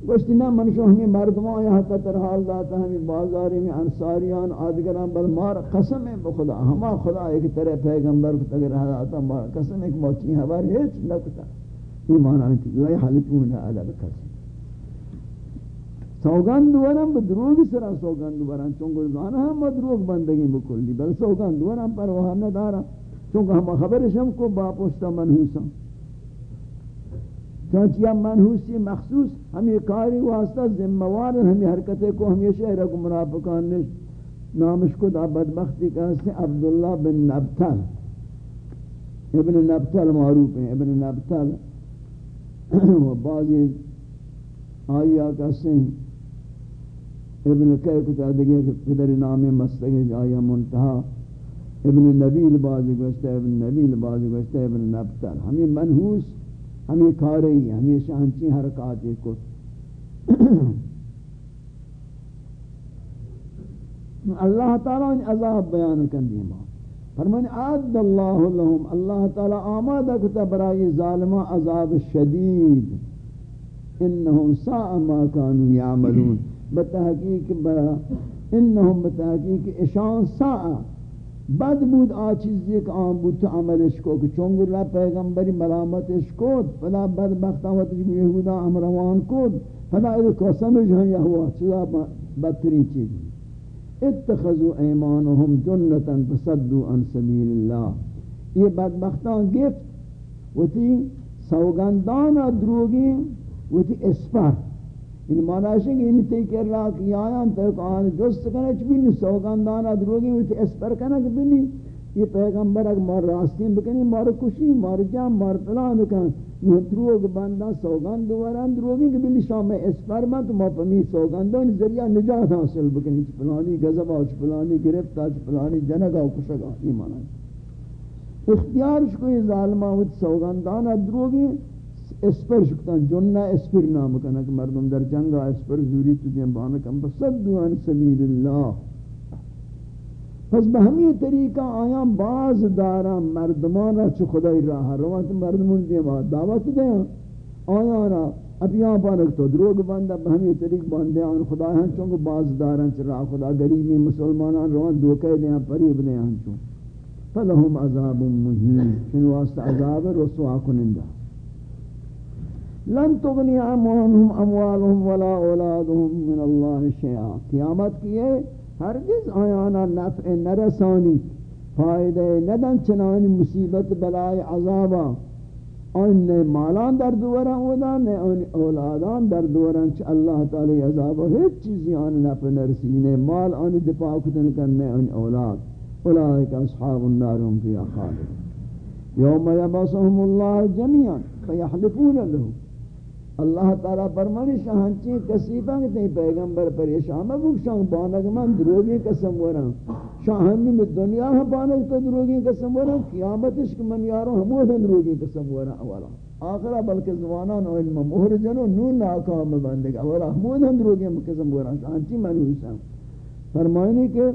گوشتی نا منشو، ہمیں مردمان یہاں تر حال داتا ہمیں بازاری میں انصاریان، آدگران بل مار قسم ہے بخدا ہما خدا ایک طرح پیغمبر کو تگر رہا داتا، مار قسم ایک موچی حبر ہیچ نکتا یہ معنی آنتی جو ہے حلقون عدد کسی سوگند ورم بدروگ سرا سوگند ورم، چونکہ زانا ہم مدروگ بندگی بکلی، بل سوگند ورم پر وہاں ندارا چونکہ ہم خبرشم کو باپوشتا منحوسا چونچہ منحوسی مخصوص ہمیں کاری واسطہ ذمہوار ہمیں حرکتیں کو ہمیشہ رکھ منافقان نے نامش کو دا بدبختی کا سے عبداللہ بن نبتل. ابن نبتل معروف ہیں ابن نبتل. و بعضی آئی آقا سے ابن کئی کتا دگے کہ پدر نام مستگی جایا منتہا ابن نبیل بازی گوشتا ابن نبیل بازی گوشتا ابن نبتل. ہمیں منحوس ہمیں کھا رہی ہیں ہمیشہ ہنچی حرکات کو اللہ تعالیٰ نے عذاب بیان کر دیما فرمانی عاد اللہ لهم۔ اللہ تعالیٰ آمادہ کتا برائی ظالمہ عذاب شدید۔ انہم ساء ما کانو یعملون۔ بتحقیق برا، انہم بتحقیق اشان ساء۔ بد بود آ چیزی کہ آن بود تو عملش کو کہ چونگر رہ پیغمبری ملامتش کود فلا بدبخت آوات جو یہودا امروان کود فلا ادھا قسمش ہن یہوا چیزا بدترین چیز؟ اتخذوا ایمانهم جنتا فصدوا عن سبیل اللہ یہ بدبختان گفت، وتی سوگندان دروگی وتی اسپر ان معنی ہے کہ ان تے کر رہا کہ آیا تو کہان جست کرنے چ بھی سوگندان ادروگی وچ اس پر کنا کہ بنی یہ پیغمبر اگ مار راستین بکنی مار کشی مار جام مار پلان کن یہ دروگ بندہ سوگند وران دروگی کہ بلی شام میں اس پر ما تو ما پمی سوگندان ذریعہ نجات حاصل بکنی. چ پلانی غضب چ پلانی گرفتار چ پلانی جنگ جنگا کشگا. ایمان اختیار کوئی ظالمہ وچ سوگندان ادروگی اسپر شکتان جنہ اسپر نام کنا کہ مردم در جنگا اسپر زوری تو دیم بانکم بصدو عن سبیل اللہ پس بہمی طریقہ آیا باز دارا مردمانا چھ خدای راہ روانت مردمون دیم دعوت دیں آیا را اپیاں پانک تو دروگ بندہ بہمی طریق باندے آن خدا ہیں چونکہ باز دارا چھ راہ خدا گریبی مسلمانان روان دوکے دیں پریب دیں چون فلہم عذاب مہین شنو واسطہ عذاب رسوا کنندہ لن تغنی اموالهم اموالهم ولا اولادهم من الله شیئا قیامت کیے ہرگز آیانا نفع نرسانی، فائدہ ندن چنانی مصیبت بلائے عذابا۔ ان نے مالان در دوران ودا نے ان اولادان در دوران چ اللہ تعالی عذاب ہیچ چیزی آن نفع نرسینے مال آن دفاع کتن کرنے ان اولاد۔ اولئک اصحاب النار هم فيها خالدون۔ یوم یبعثهم الله جميعا فیحلفون له اللہ تعالیٰ فرمانی شاہنچی کسیبا کہ تین پیغمبر پریشان مگوک شاہ بانک من دروگی قسم ورم شاہنی میں دنیا ہم بانک تو دروگی قسم ورم قیامتش کہ من یارو ہمو ہم دروگی قسم ورم اولا۔ آخرہ بلکہ زوانان و علم مہر جنو نون ناکام بندگ اولا ہمو ہم دروگی قسم ورم شاہنچی من حسن فرمانی کہ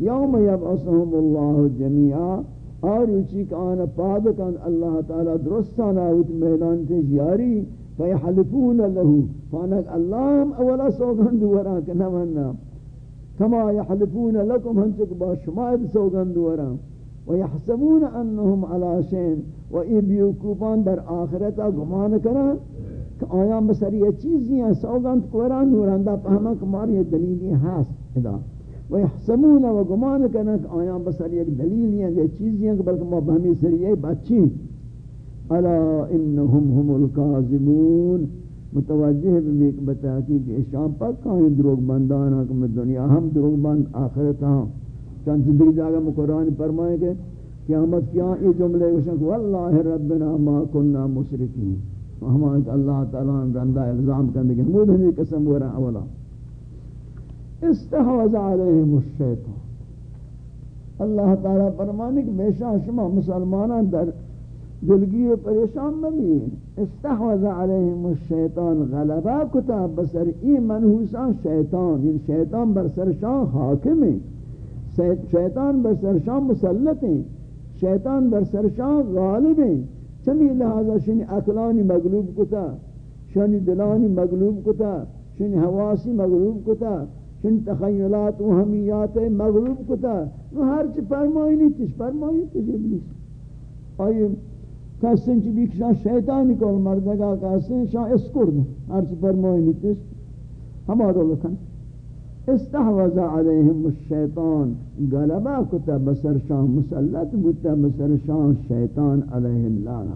یوم یبعثهم اللہ جمیعا اور اچھی کہ آنا پادکان اللہ تعالیٰ درستانا اوت میدان تے جیاری فیحلفون له. فانک اللہم اولا سوگند ورا کہ نہ مننا کما یحلفون لکم ہنچک با شمائد سوگند ورا ویحسبون انہم علا شین و ای بیوکوبان در آخرتا گمان کرن کہ آیا بسر یہ چیزی ہیں سوگند ورا نورندہ پہمک ماری دلیلی ہست ادا. و یحسبون و گمان کرن کہ آیا بسر یک دلیلی ہیں یہ چیزی ہیں بلکہ ما بہمی سر یہ بچی. ہیں الا انہم هم الكاذبون متوجہ بھی ایک بتا کہ شام پر کہیں دروغ بندان ہم دنیا ہم دروغ بند آخرت ہاں. چند دیگر جگہ میں قرآن فرمائے کہ قیامت کیا یہ جملے وشن واللہ ربنا ما کننا مشرکین. ہم اللہ تعالیٰ رندہ الزام کرنے کے ہمود ہمیں قسم ہو رہا اولا. استحوذ علیہم الشیطان. اللہ تعالیٰ فرمانے کہ بیشا شما مسلمانان در دلگی و پریشان نبی استحوذ علیہم الشیطان غلبہ کتا بسر ای منحوسان شیطان. یعنی شیطان بر سرشان حاکم ہے شیطان بر سرشان مسلط ہیں شیطان بر سرشان غالب ہیں چمی لہذا شنی اکلانی مغلوب کتا، شنی دلانی مغلوب کتا، شنی حواسی مغلوب کتا شن تخیلات و ہمیات مغلوب کتا. نو ہر چی فرمائی نہیں تیس فرمائی تیس ابلیس. آئی کسن چی بھی کشان شیطانی کول مردگا کسن شان اسکرد ہر چی فرمائی نہیں تیس ہمارا لکن استحوذ علیہم الشیطان غلبہ کتا بسر شان مسلط بتا بسر شان شیطان علیہ اللہ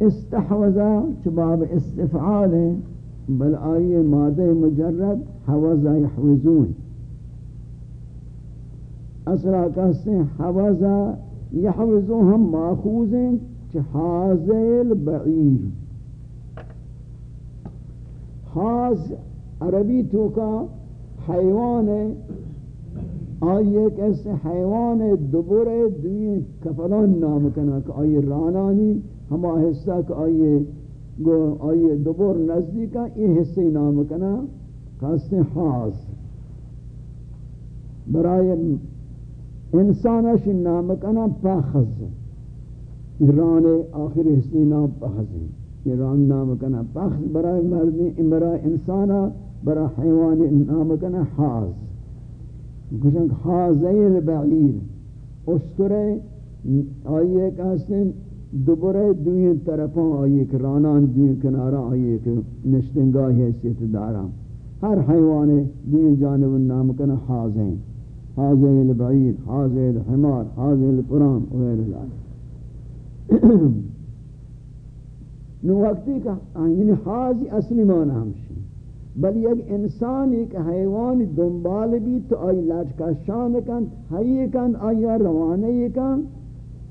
استحوذ چباب استفعال بل آئیے مادہ مجرد حوضہ یحوزون اصلا کہتے ہیں حوضہ یحوزون ہم ماخوذ ہیں کہ حازل بعیر۔ حاز عربی تو کا حیوان ہے آئیے کیسے حیوان ہے دبور دوئی کفلان نام کنا کہ آئیے رانانی ہما حصہ کہ آئیے گو آئیے دوبور نزدیکا یہ حصے نام کنا کہاستے حاز برای انسانش نام کنا پخز ایران آخر حصے نام پخز ایران نام کنا پخز برای مردی برای انسانا، برای حیوان نام کنا حاز کچھنک حازیل بعیر. استرے آئیے کہاستے ہیں دوبارہ دوئیں طرفوں آئیے کہ رانان دوئیں کنارہ آئیے کہ نشتنگاہ حیثیت دارا ہر حیوان دوئیں جانب نام کنا حاضین حاضین البعیر حاضین الحمار حاضین القرآن وغیر اللہ نو وقتی کا یعنی حاضی اصلی معنی ہمشی بل یک انسان ایک حیوان دنبال بھی تو آئی لٹکا شان کن حیی کن آئی روانے کن،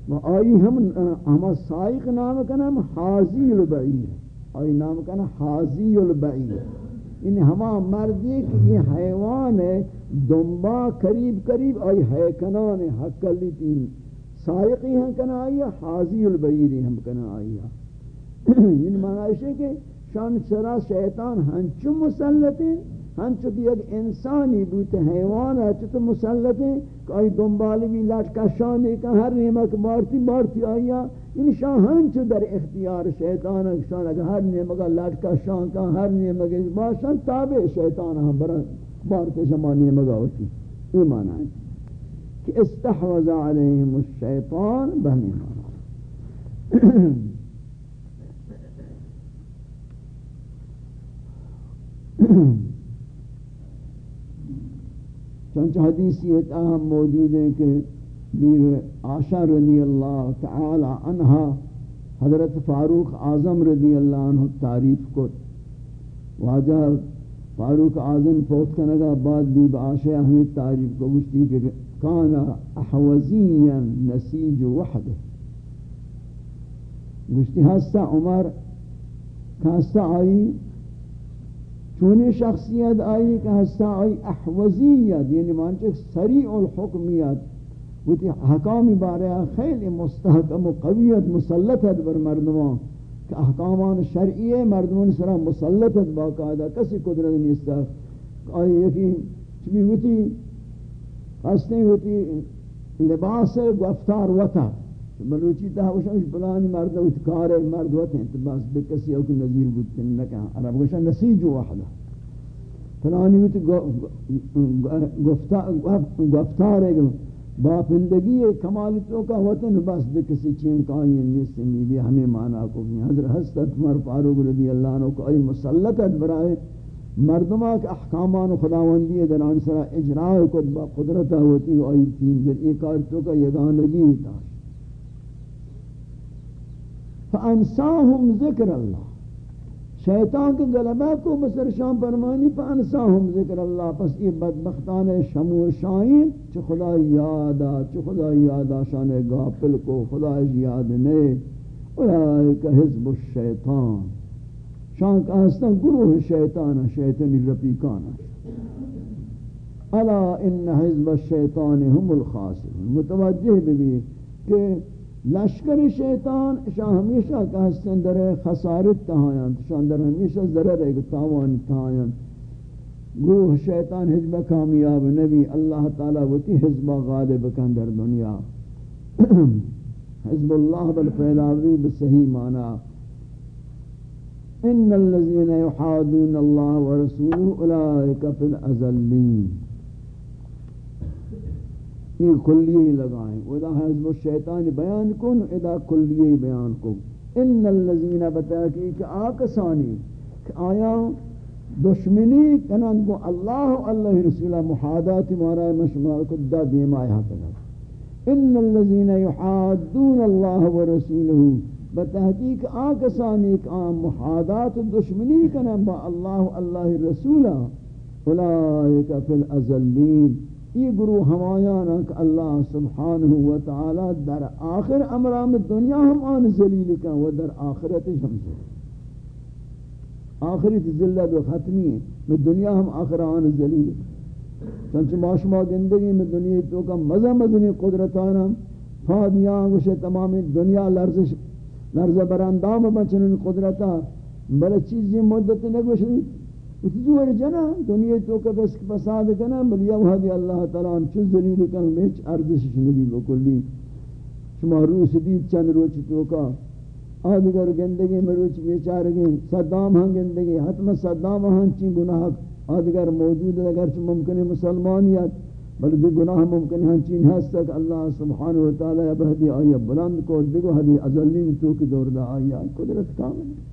و آئی ہم ہم سائق نام کا نام حاضی البعیر آئی نام کا نام حاضی البعیر ان ہما مردی کہ یہ حیوان ہے، دنبا قریب قریب آئی حیکنان حقلی تین۔ سائقی ہم کنا آئی حاضی البعیری ہم کنا آئی ان معنی ہے کہ شان سرا شیطان ہنچو مسلط ہیں ہنچو کہ ایک انسانی بوتے حیوان ہے، چو مسلط ہیں کہ آئی دنبالی بھی لٹکا شانی کا ہر نیمک مارتی مارتی آیا یعنی شان ہنچو در اختیار شیطان ہے شان اگر ہر نیمک لٹکا شان کا، ہر نیمک باشان تابع شیطان ہم برا مارتے شما نیمک ہوتی یہ معنی ہے کہ استحوذ علیہم الشیطان بہنی معنی Mm-hmm. چنچہ حدیثی اتاہم موجود ہے کہ بیو آشا رضی اللہ تعالی عنہ حضرت فاروق اعظم رضی اللہ عنہ تعریف کو واجہ فاروق اعظم فوت کنگا بعد بیو آشا ہمیں تعریف کو گشتی کہ کانا احوزیا نسیج وحد گشتی ہستا عمر کہستا آئی چونی شخصیت آئی کہ ہستا آئی احوزیت یعنی مانچہ سریع الحکمیت وہ تی حکامی بارے خیلی مستحکم و قویت مسلطت بر مردمان، کہ احکامان شرعی مردمان سرا مسلطت باقاعدہ کسی قدرت نیستا آئی یکی چمی ہوتی ہستے ہوتی لباس گفتار وطا بلوچی تا تحوشن بلانی مرد اتکار مرد وطن تو بس بکسی او کی نظیر بودتن نکن عرب گوشن نسیج وحدا فلانی ویت گفتار ہے با پندگی کمال تو کا وطن بس بکسی چین کائیں نیست میبی ہمیں معنی کو بھی حضرت حضرت عمر فاروق رضی اللہ عنہ کو ای مسلطت برائے مردمہ کے احکامان خداوندی در انسرا اجراء کو با قدرت ہوتی و ای تین در ایک آرتوں کا یگانگی تھا فانساهم ذکر اللہ۔ شیطان کے غلبہ کو بسر شام فرمانی فانساهم ذکر اللہ۔ پس یہ بدبختان شمو شاہین، چو خدا یادا چو خدا یادا شان غافل کو خدا یاد نے۔ اولئک حزب الشیطان۔ شان کا ہستا گروہ شیطان شیطانی رفیقان الا ان حزب الشیطان هم الخاسرون۔ متوجہ بھی کہ لشکر شیطان شاہ ہمیشہ کہ ہستن در خسارت تہایان شاہ در ہمیشہ ضرر ہے کہ تاوان تہایان گروہ شیطان حزب کامیاب نبی اللہ تعالی وتی حزب غالب کن در دنیا. حزب اللہ بالفیلاوی بصحیح معنی. ان الذين يحادون الله ورسوله اولئك في الاذلين یہ کلیہ لگائیں۔ ادا حزب الشیطان بیان کن ادا کلیہ بیان کن۔ ان الذين بتاکی کہ آکسانی، کہ آیا دشمنی کنن کو اللہ اللہ رسولہ محادات مارا مشمال کو دا دیما یہاں تک ان الذين يحادون الله ورسوله بتحقیق آکسانی کہ آن محادات دشمنی کنن با اللہ اللہ رسولہ۔ اولئک فی الازلین۔ یہ گروہ ہمایانا کہ اللہ سبحانہ وتعالی در آخر امرام دنیا ہم آن ذلیل کن و در آخرت ہم ذلیل آخرت ذلت و ختمی ہے میں دنیا ہم آخر آن ذلیل چنچہ معاشمہ گندگی میں دنیا تو کا مزہ مدنی قدرتانا فادیاں وشے تمامی دنیا لرزش لرز براندام بچنن قدرتا۔ بلے چیزی مدت نگوشنی۔ اتزور جنا دنیا تو کا بس فساد کنا بل یہ ہدی اللہ تعالی ان چیز دلیل کن میچ ارزش نبی بکلی شما روس دی چند روچ تو کا آدگر گندگی مروچ بیچار گئے صدام ہاں گندگی حتم صدام ہاں چی گناہ آدگر موجود ہے اگر چھ ممکن مسلمانیت بل دی گناہ ممکن ہے چین ہستا کہ اللہ سبحانہ وتعالی اب ہدی آیا بلند کو دیگو ہدی ازلین تو کی دور دا آیا قدرت کامل ہے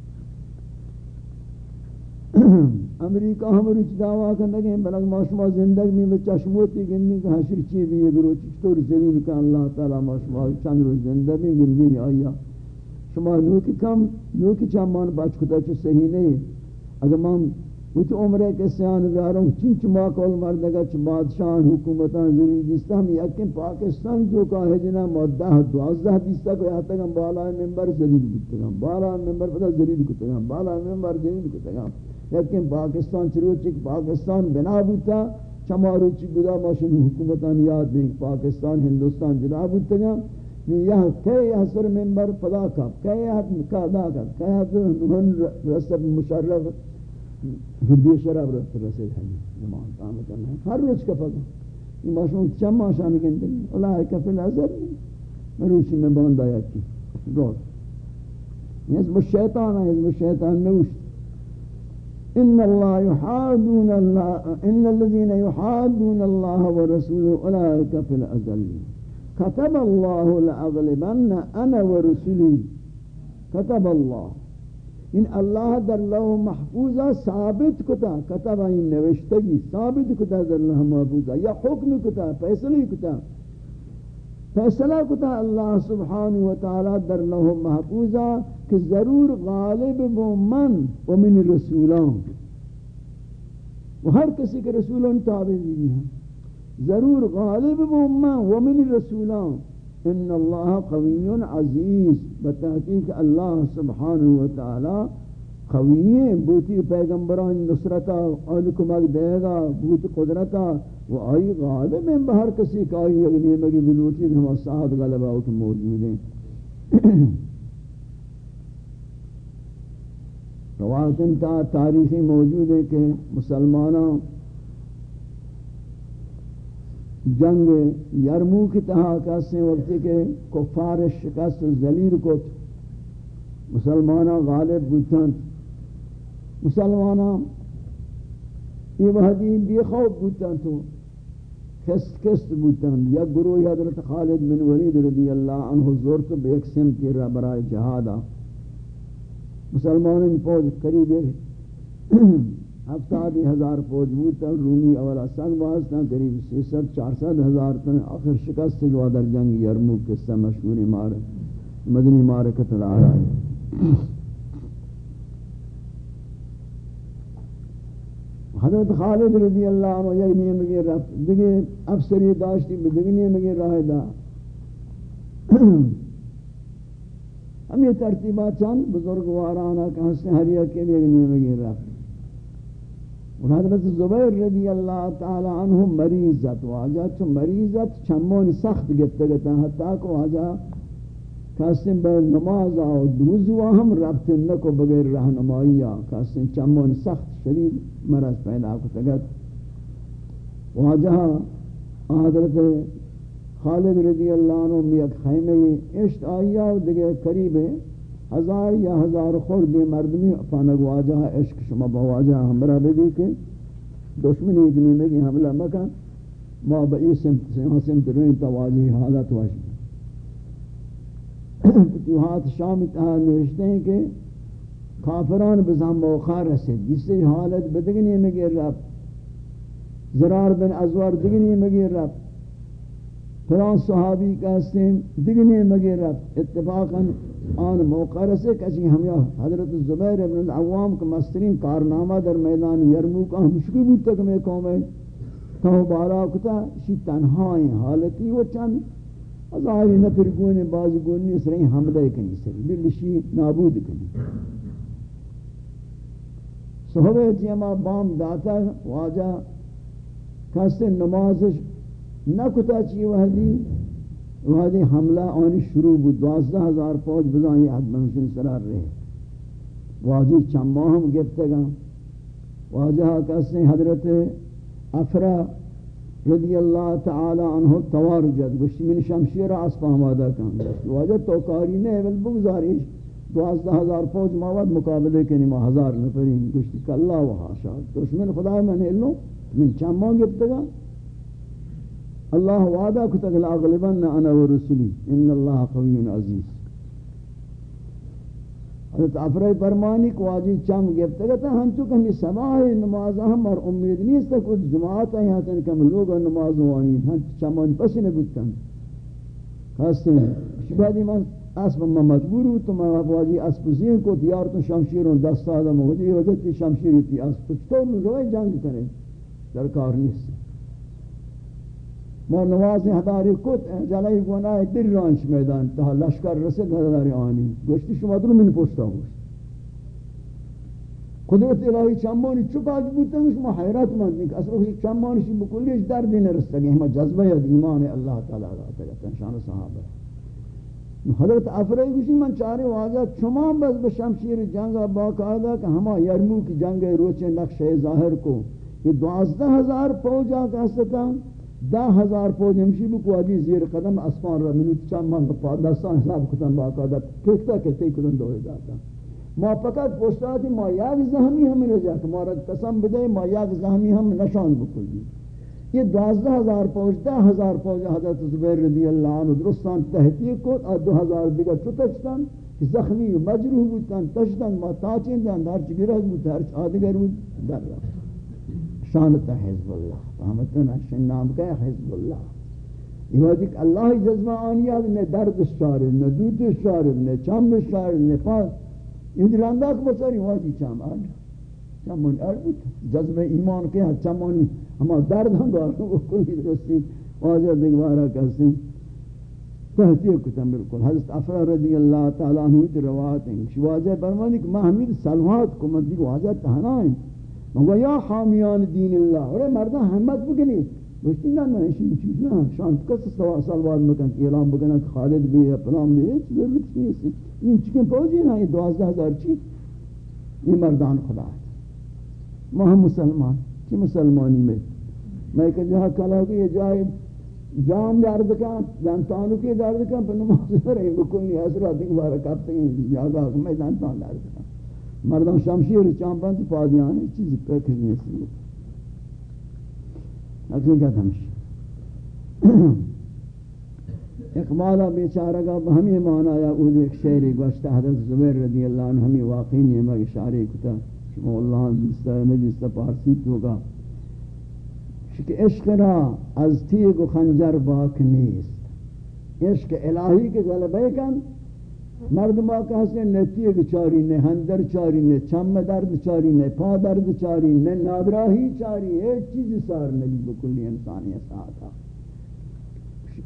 امریکہ ہم رچ دعوا کرنے گے بلکہ معاشمہ زندگی میں بچہ شموتی گنی کہ حشر چی بھی یہ گروہ چطور زلیل کہ اللہ تعالی معاشمہ چند روز زندگی گنی آیا۔ شما نوکی کم، نوکی چامان بچ کتا چو صحیح نہیں۔ اگر من وہ عمرے کے سیان بیاروں چین چما کول مردگا چھ بادشاہان، حکومتان ضروری جستا ہم یکن پاکستان جو کا ہے جنا مدہ دوازدہ دیستا کو یہاں تک ہم بالا ممبر ضرور کتے گا، بالا ممبر پتہ ضرور کتے گا، بالا ممبر ضرور کتے گا۔ یکن پاکستان چروچک پاکستان بنا بوتا چما روچی گدا ماشن حکومتان یاد دیں پاکستان، ہندوستان جدا بوتا گا۔ یہ کئی حسر ممبر پدا کب کئی حد مکادا کب کئی حد نہن رسب مشرف ہدی شراب رسل رسل ہے۔ نمان کام کرنا ہے۔ ہر روز کا پدا یہ ماشن چما شان گندے اللہ کا فی الازر مروچی میں باندھا یکی روز۔ یہ اس شیطان ہے اس شیطان نوشت۔ ان الله يحادون الله ان الذين يحادون الله ورسوله اولئك في الاذلين كتب الله لاغلبن أنا ورسلي. كتب الله. ان اللہ در لوح محفوظہ ثابت کتا کتب این نوشتگی ثابت کتا در لوح محفوظہ یا حکم کتا فیصلہ کتا فیصلہ کتا اللہ سبحانہ وتعالی در لوح محفوظہ کہ ضرور غالب وہ من و من رسولان. وہ ہر کسی کے رسولان تابع نہیں ہیں. ضرور غالب وہ من و من رسولان. ان اللہ قوی عزیز، بتحقیق اللہ سبحانہ وتعالی قوی بوتی پیغمبران نصرتا آل کمک دے گا بوت قدرتا وہ آئی غالب ہیں بہر کسی کا آئی اگنی مگی بلوٹی ہم ساتھ غلبہ موجود ہیں روایتن تا تاریخی موجود ہے کہ مسلمانوں جنگ یرمو کی تہا کسی وقتی کہ کفار شکست ذلیل کو مسلمانوں غالب بوتن مسلمانوں یہ وحدی بی خوف بوتن تو کست کست بوتن یا گروہ حضرت خالد بن ولید رضی اللہ عنہ زورت بے ایک سمتی را برای جہادا مسلمان فوج قریب ہفتادی ہزار فوج بودتا رومی اولا سنگ بازتا قریب سی ست چار ست ہزار تن۔ آخر شکست جو در جنگ یرموک قصہ مشہوری مار مدنی مارکت العرا حضرت خالد رضی اللہ عنہ یک نیمگی رفت دیگه افسری داشتی بدگی نیمگی راہ دا۔ ہم یہ ترتیبات چند بزرگ وارانا کہاں سے ہریا کے لیے نہیں مگی رکھ اور حضرت زبیر رضی اللہ تعالی عنہ مریضت، واجہ چو مریضت چمون سخت گفت گتا حتیٰ کو واجہ کاسم بر نماز آو دوزو ہم ربط نکو بغیر رہنمائی آ. کاسم چمون سخت شدید مرض پیدا کو تگت واجہ حضرت خالد رضی اللہ عنہ میت خیمے اشت آئیا و دیگے قریب ہزار یا ہزار خورد مردمی پانک واجہ عشق شما بواجہ ہمرا بدی کے دشمنی اکنی لگی حملہ مکہ ما بئی سمت سمت روین تواجی حالت واشی فتوحات شام اتحاد نوشتے ہیں کہ کافران بزام موقع رسید، جس سے حالت بدگنی مگی رب زرار بن ازوار دگنی مگی رب، فلان صحابی کا سین دگنی مگی رب، اتفاقا آن موقع رسے کسی ہمیں حضرت زبیر ابن العوام کا مسترین کارنامہ در میدان یرمو کا ہمشکی بھی تک میں قوم ہے تو بارا کتا، شی تنہائی حالتی وہ چند ظاہری نفر گونے باز گونے اس رہی حملہ کنی سری بلشی نابود کنی۔ صحبہ جیما بام داتا، واجہ کسی نمازش نکتا چی وحدی وہاں حملہ آنی شروع بود، دوازدہ ہزار فوج بزانی حد منشن سرار رہے۔ واجی چمہ ہم گفتے گا۔ واجہ کسی حضرت افرا رضی اللہ تعالی عنہ توار جد گوشتی من شمشیر اسپا ہمادہ کن واجہ توکاری نہیں بل بگزاریش دوازدہ ہزار فوج مواد مقابلے کے نما ہزار نفرین گوشتی کہ اللہ وحا شاہد دشمن خدا میں نے من چمہ گفتے گا اللہ وعدہ کو تک لاغلبن انا و رسولی. ان اللہ قوی عزیز. حضرت افرائی فرمانی کو آجی چم گفت گتا ہم چکہ ہمی سماہ نماز ہم اور امید نہیں ستا کچھ جماعت آئی ہاں تن کم لوگ نماز ہوانی ہم چمانی پسی نبوتن خاصتے ہیں شبادی من اسب میں مجبور ہوں، تو میں واجی اسب زین کو تیار تو شمشیروں دست آدم ہو جی وجہ تی شمشیری تھی، اسب تو روئے جنگ کرے؟ درکار نہیں ما نواز ہداری کت جلائی گناہ در رانش میدان. تا لشکر رسد ہداری آنی. گوشتی شما در من پوشتا گوشت قدرت الہی چمانی چپ آج بودتا گوشت ما حیرت مند نیک. اصلا خوشی چمانی شی بکلیش دردی نرستا گئی ہما جذبہ یاد ایمان اللہ تعالی آتا گا تنشان صحابہ حضرت افرائی گوشی من چارے واجہ چما بس بشمشیر جنگا باقاعدہ کہ ہما یرمو کی جنگ روچے نقش ظاہر کو. یہ دوازدہ ہزار پوجا کا ستا دا ہزار فوج ہمشی بکو آجی زیر قدم اسفان را منوت چند من دستان حساب کتن باقا دا کتا کتی کتن دوئے داتا ما فقط پوشتاتی ما یک زہمی ہم رجا کہ ما را قسم بدے ما یک زہمی ہم نشان بکل دی جی یہ دوازدہ ہزار فوج دا ہزار فوج حضرت زبیر رضی اللہ عنہ درستان تحقیق کو اور دو ہزار دیگر چتچتن زخمی مجروح بودتن تشتن، ما تاچین دن ہر گرہ بود ہر آدگر بود، در رفت. شانتا حزب اللہ. فهمتنا شن نام کا حزب اللہ. یہ وقت کہ اللہ جذبہ آنیاد نے درد شارد نے دود شارد نے چم شارد نے پاس یہ درندہ کو بساری واجی چم آن چمون ارد جذبہ ایمان کے ہاں چمون ہما درد ہم گاروں کو کلی درستی واجہ دیگوارا کسی تحتیق کتن بالکل. حضرت افرا رضی اللہ تعالیٰ عنہ روایت ہیں. شواجہ فرمانی کہ میں ہمیں سلوات کو مدی واجہ تہنا ہیں. مگو یا حامیان دین الله؟ اور مردان همت بگنی مشتی نہ نه چیز نه. شان کس سوا سلوار میکن ایران بگن که خالد بھی فلان بی هیچ ضرورت نیست این چیکن پوجی نه؟ این دوازده هزار چی؟ این مردان خدا. ما ہم مسلمان. کی مسلمانی میں میں کہ جہاں کلا کہ یہ جائے جام درد کا دانتانو کے درد کا پر نماز پڑھیں بکنی نہیں اثر ادھک بار کرتے ہیں میں دانتان درد مردم شمشیر چامپند پادیان چیزی پیکر نیستی حقیقت ہمشی اقبالا بیچارگا بہمی مانا یا اوز ایک شعری گوشتا حضرت زبیر رضی اللہ عنہ ہمی واقعی نیمہ کی شعری کتا شما اللہ جستا نجستا پارسی توگا شک عشق را از تیگ و خنجر باک نیست. عشق الہی کے غلبے کن مردم آقا حسن نتیق چاری، نے ہندر چاری، نے چم درد چاری، نے پا درد چاری، نے نادراہی چاری، ایک چیز سار نبی بکلی انسانی ساتھا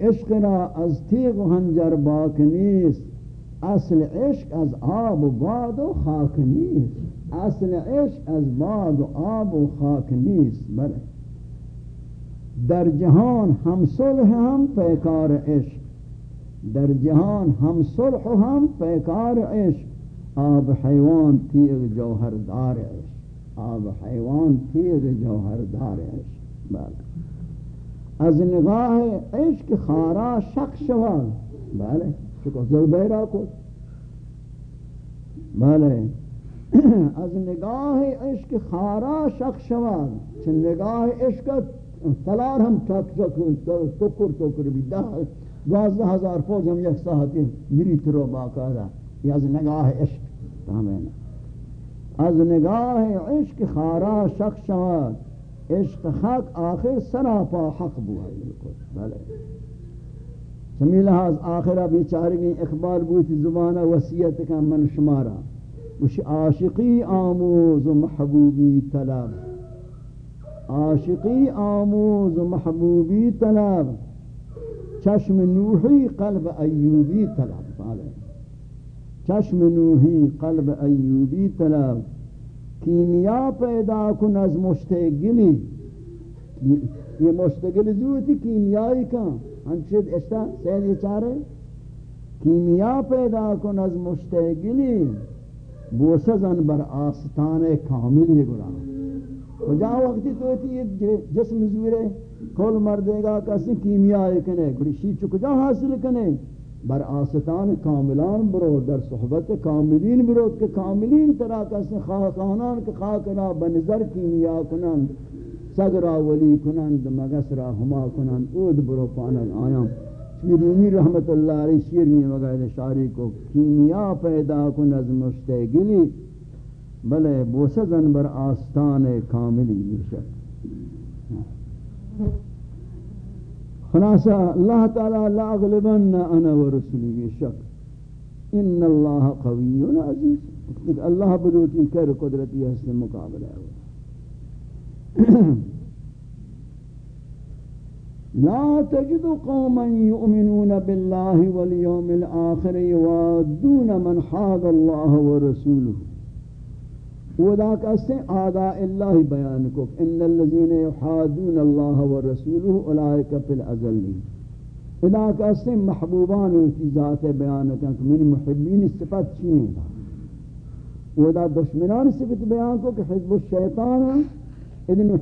عشق را از تیغ و ہنجر باک نیست، اصل عشق از آب و باد و خاک نیست۔ اصل عشق از باد و آب و خاک نیست بله در جهان هم صلح هم پیکار عشق در جهان هم صلح و هم پیکار عشق. آب حیوان تیغ جوہردار عشق. آب حیوان تیغ جوہردار عشق. بله. از نگاه عشق خارا شک شوال. بله. شکر. زربیرا کو بله. از نگاه عشق خارا شک شوال. چن نگاه عشق تلار ہم چک چک ٹکر ٹکر بھی دوازدہ ہزار فوج ہم یک ساعتی میری ترو باقاعدہ یہ از نگاہ عشق. تمہیں از نگاہ عشق خارا شک شوال عشق حق آخر سراپا حق بوا بالکل بلے سمی لحاظ آخرہ بیچارے گئی اخبار بوتی زبانہ وسیعت کا من شمارا وش عاشقی آموز و محبوبی طلب. عاشقی آموز و محبوبی طلب. چشم نوحی قلب ایوبی طلب بلے چشم نوحی قلب ایوبی طلب. کیمیا پیدا کن از مشتگلی یہ مشتگل زوتی کیمیائی کا ہنچد اشتا سید اچارے کیمیا پیدا کن از مشتگلی بوسزن بر آستان کاملی گرا و جا وقتی تو تھی جسم زورے کھول مردے گا کسی کیمیائی کنے گری شیچ کجا حاصل کنے۔ بر آستان کاملان برو، در صحبت کاملین برو، کہ کاملین طرح کسی خاکانان کے خاک را بنظر کیمیا کنند سگ را ولی کنند مگس را ہما کنند، اود برو پانک آیام شیر رومی رحمت اللہ علیہ شیر میں وغیر شاری کو کیمیا پیدا کن از مشتگلی، بلے بوسزن بر آستان کاملی برشد خلاصہ، اللہ تعالی لا اغلبن انا ورسولی بی شک۔ ان اللہ قوی عزیز۔ اللہ بدوتی کر قدرتی حسن مقابلہ ہے۔ لا تجد قوما يؤمنون بالله واليوم الآخر يوادون من حاد الله ورسوله ودا کسے آداء اللہ بیان کو ان الذين يحادون الله ورسوله اولئك في الاذلين ادا کسے محبوبان کی ذات بیان کہ من محبین صفات چین ودا دشمنان صفت بیان کو کہ حزب الشیطان ادن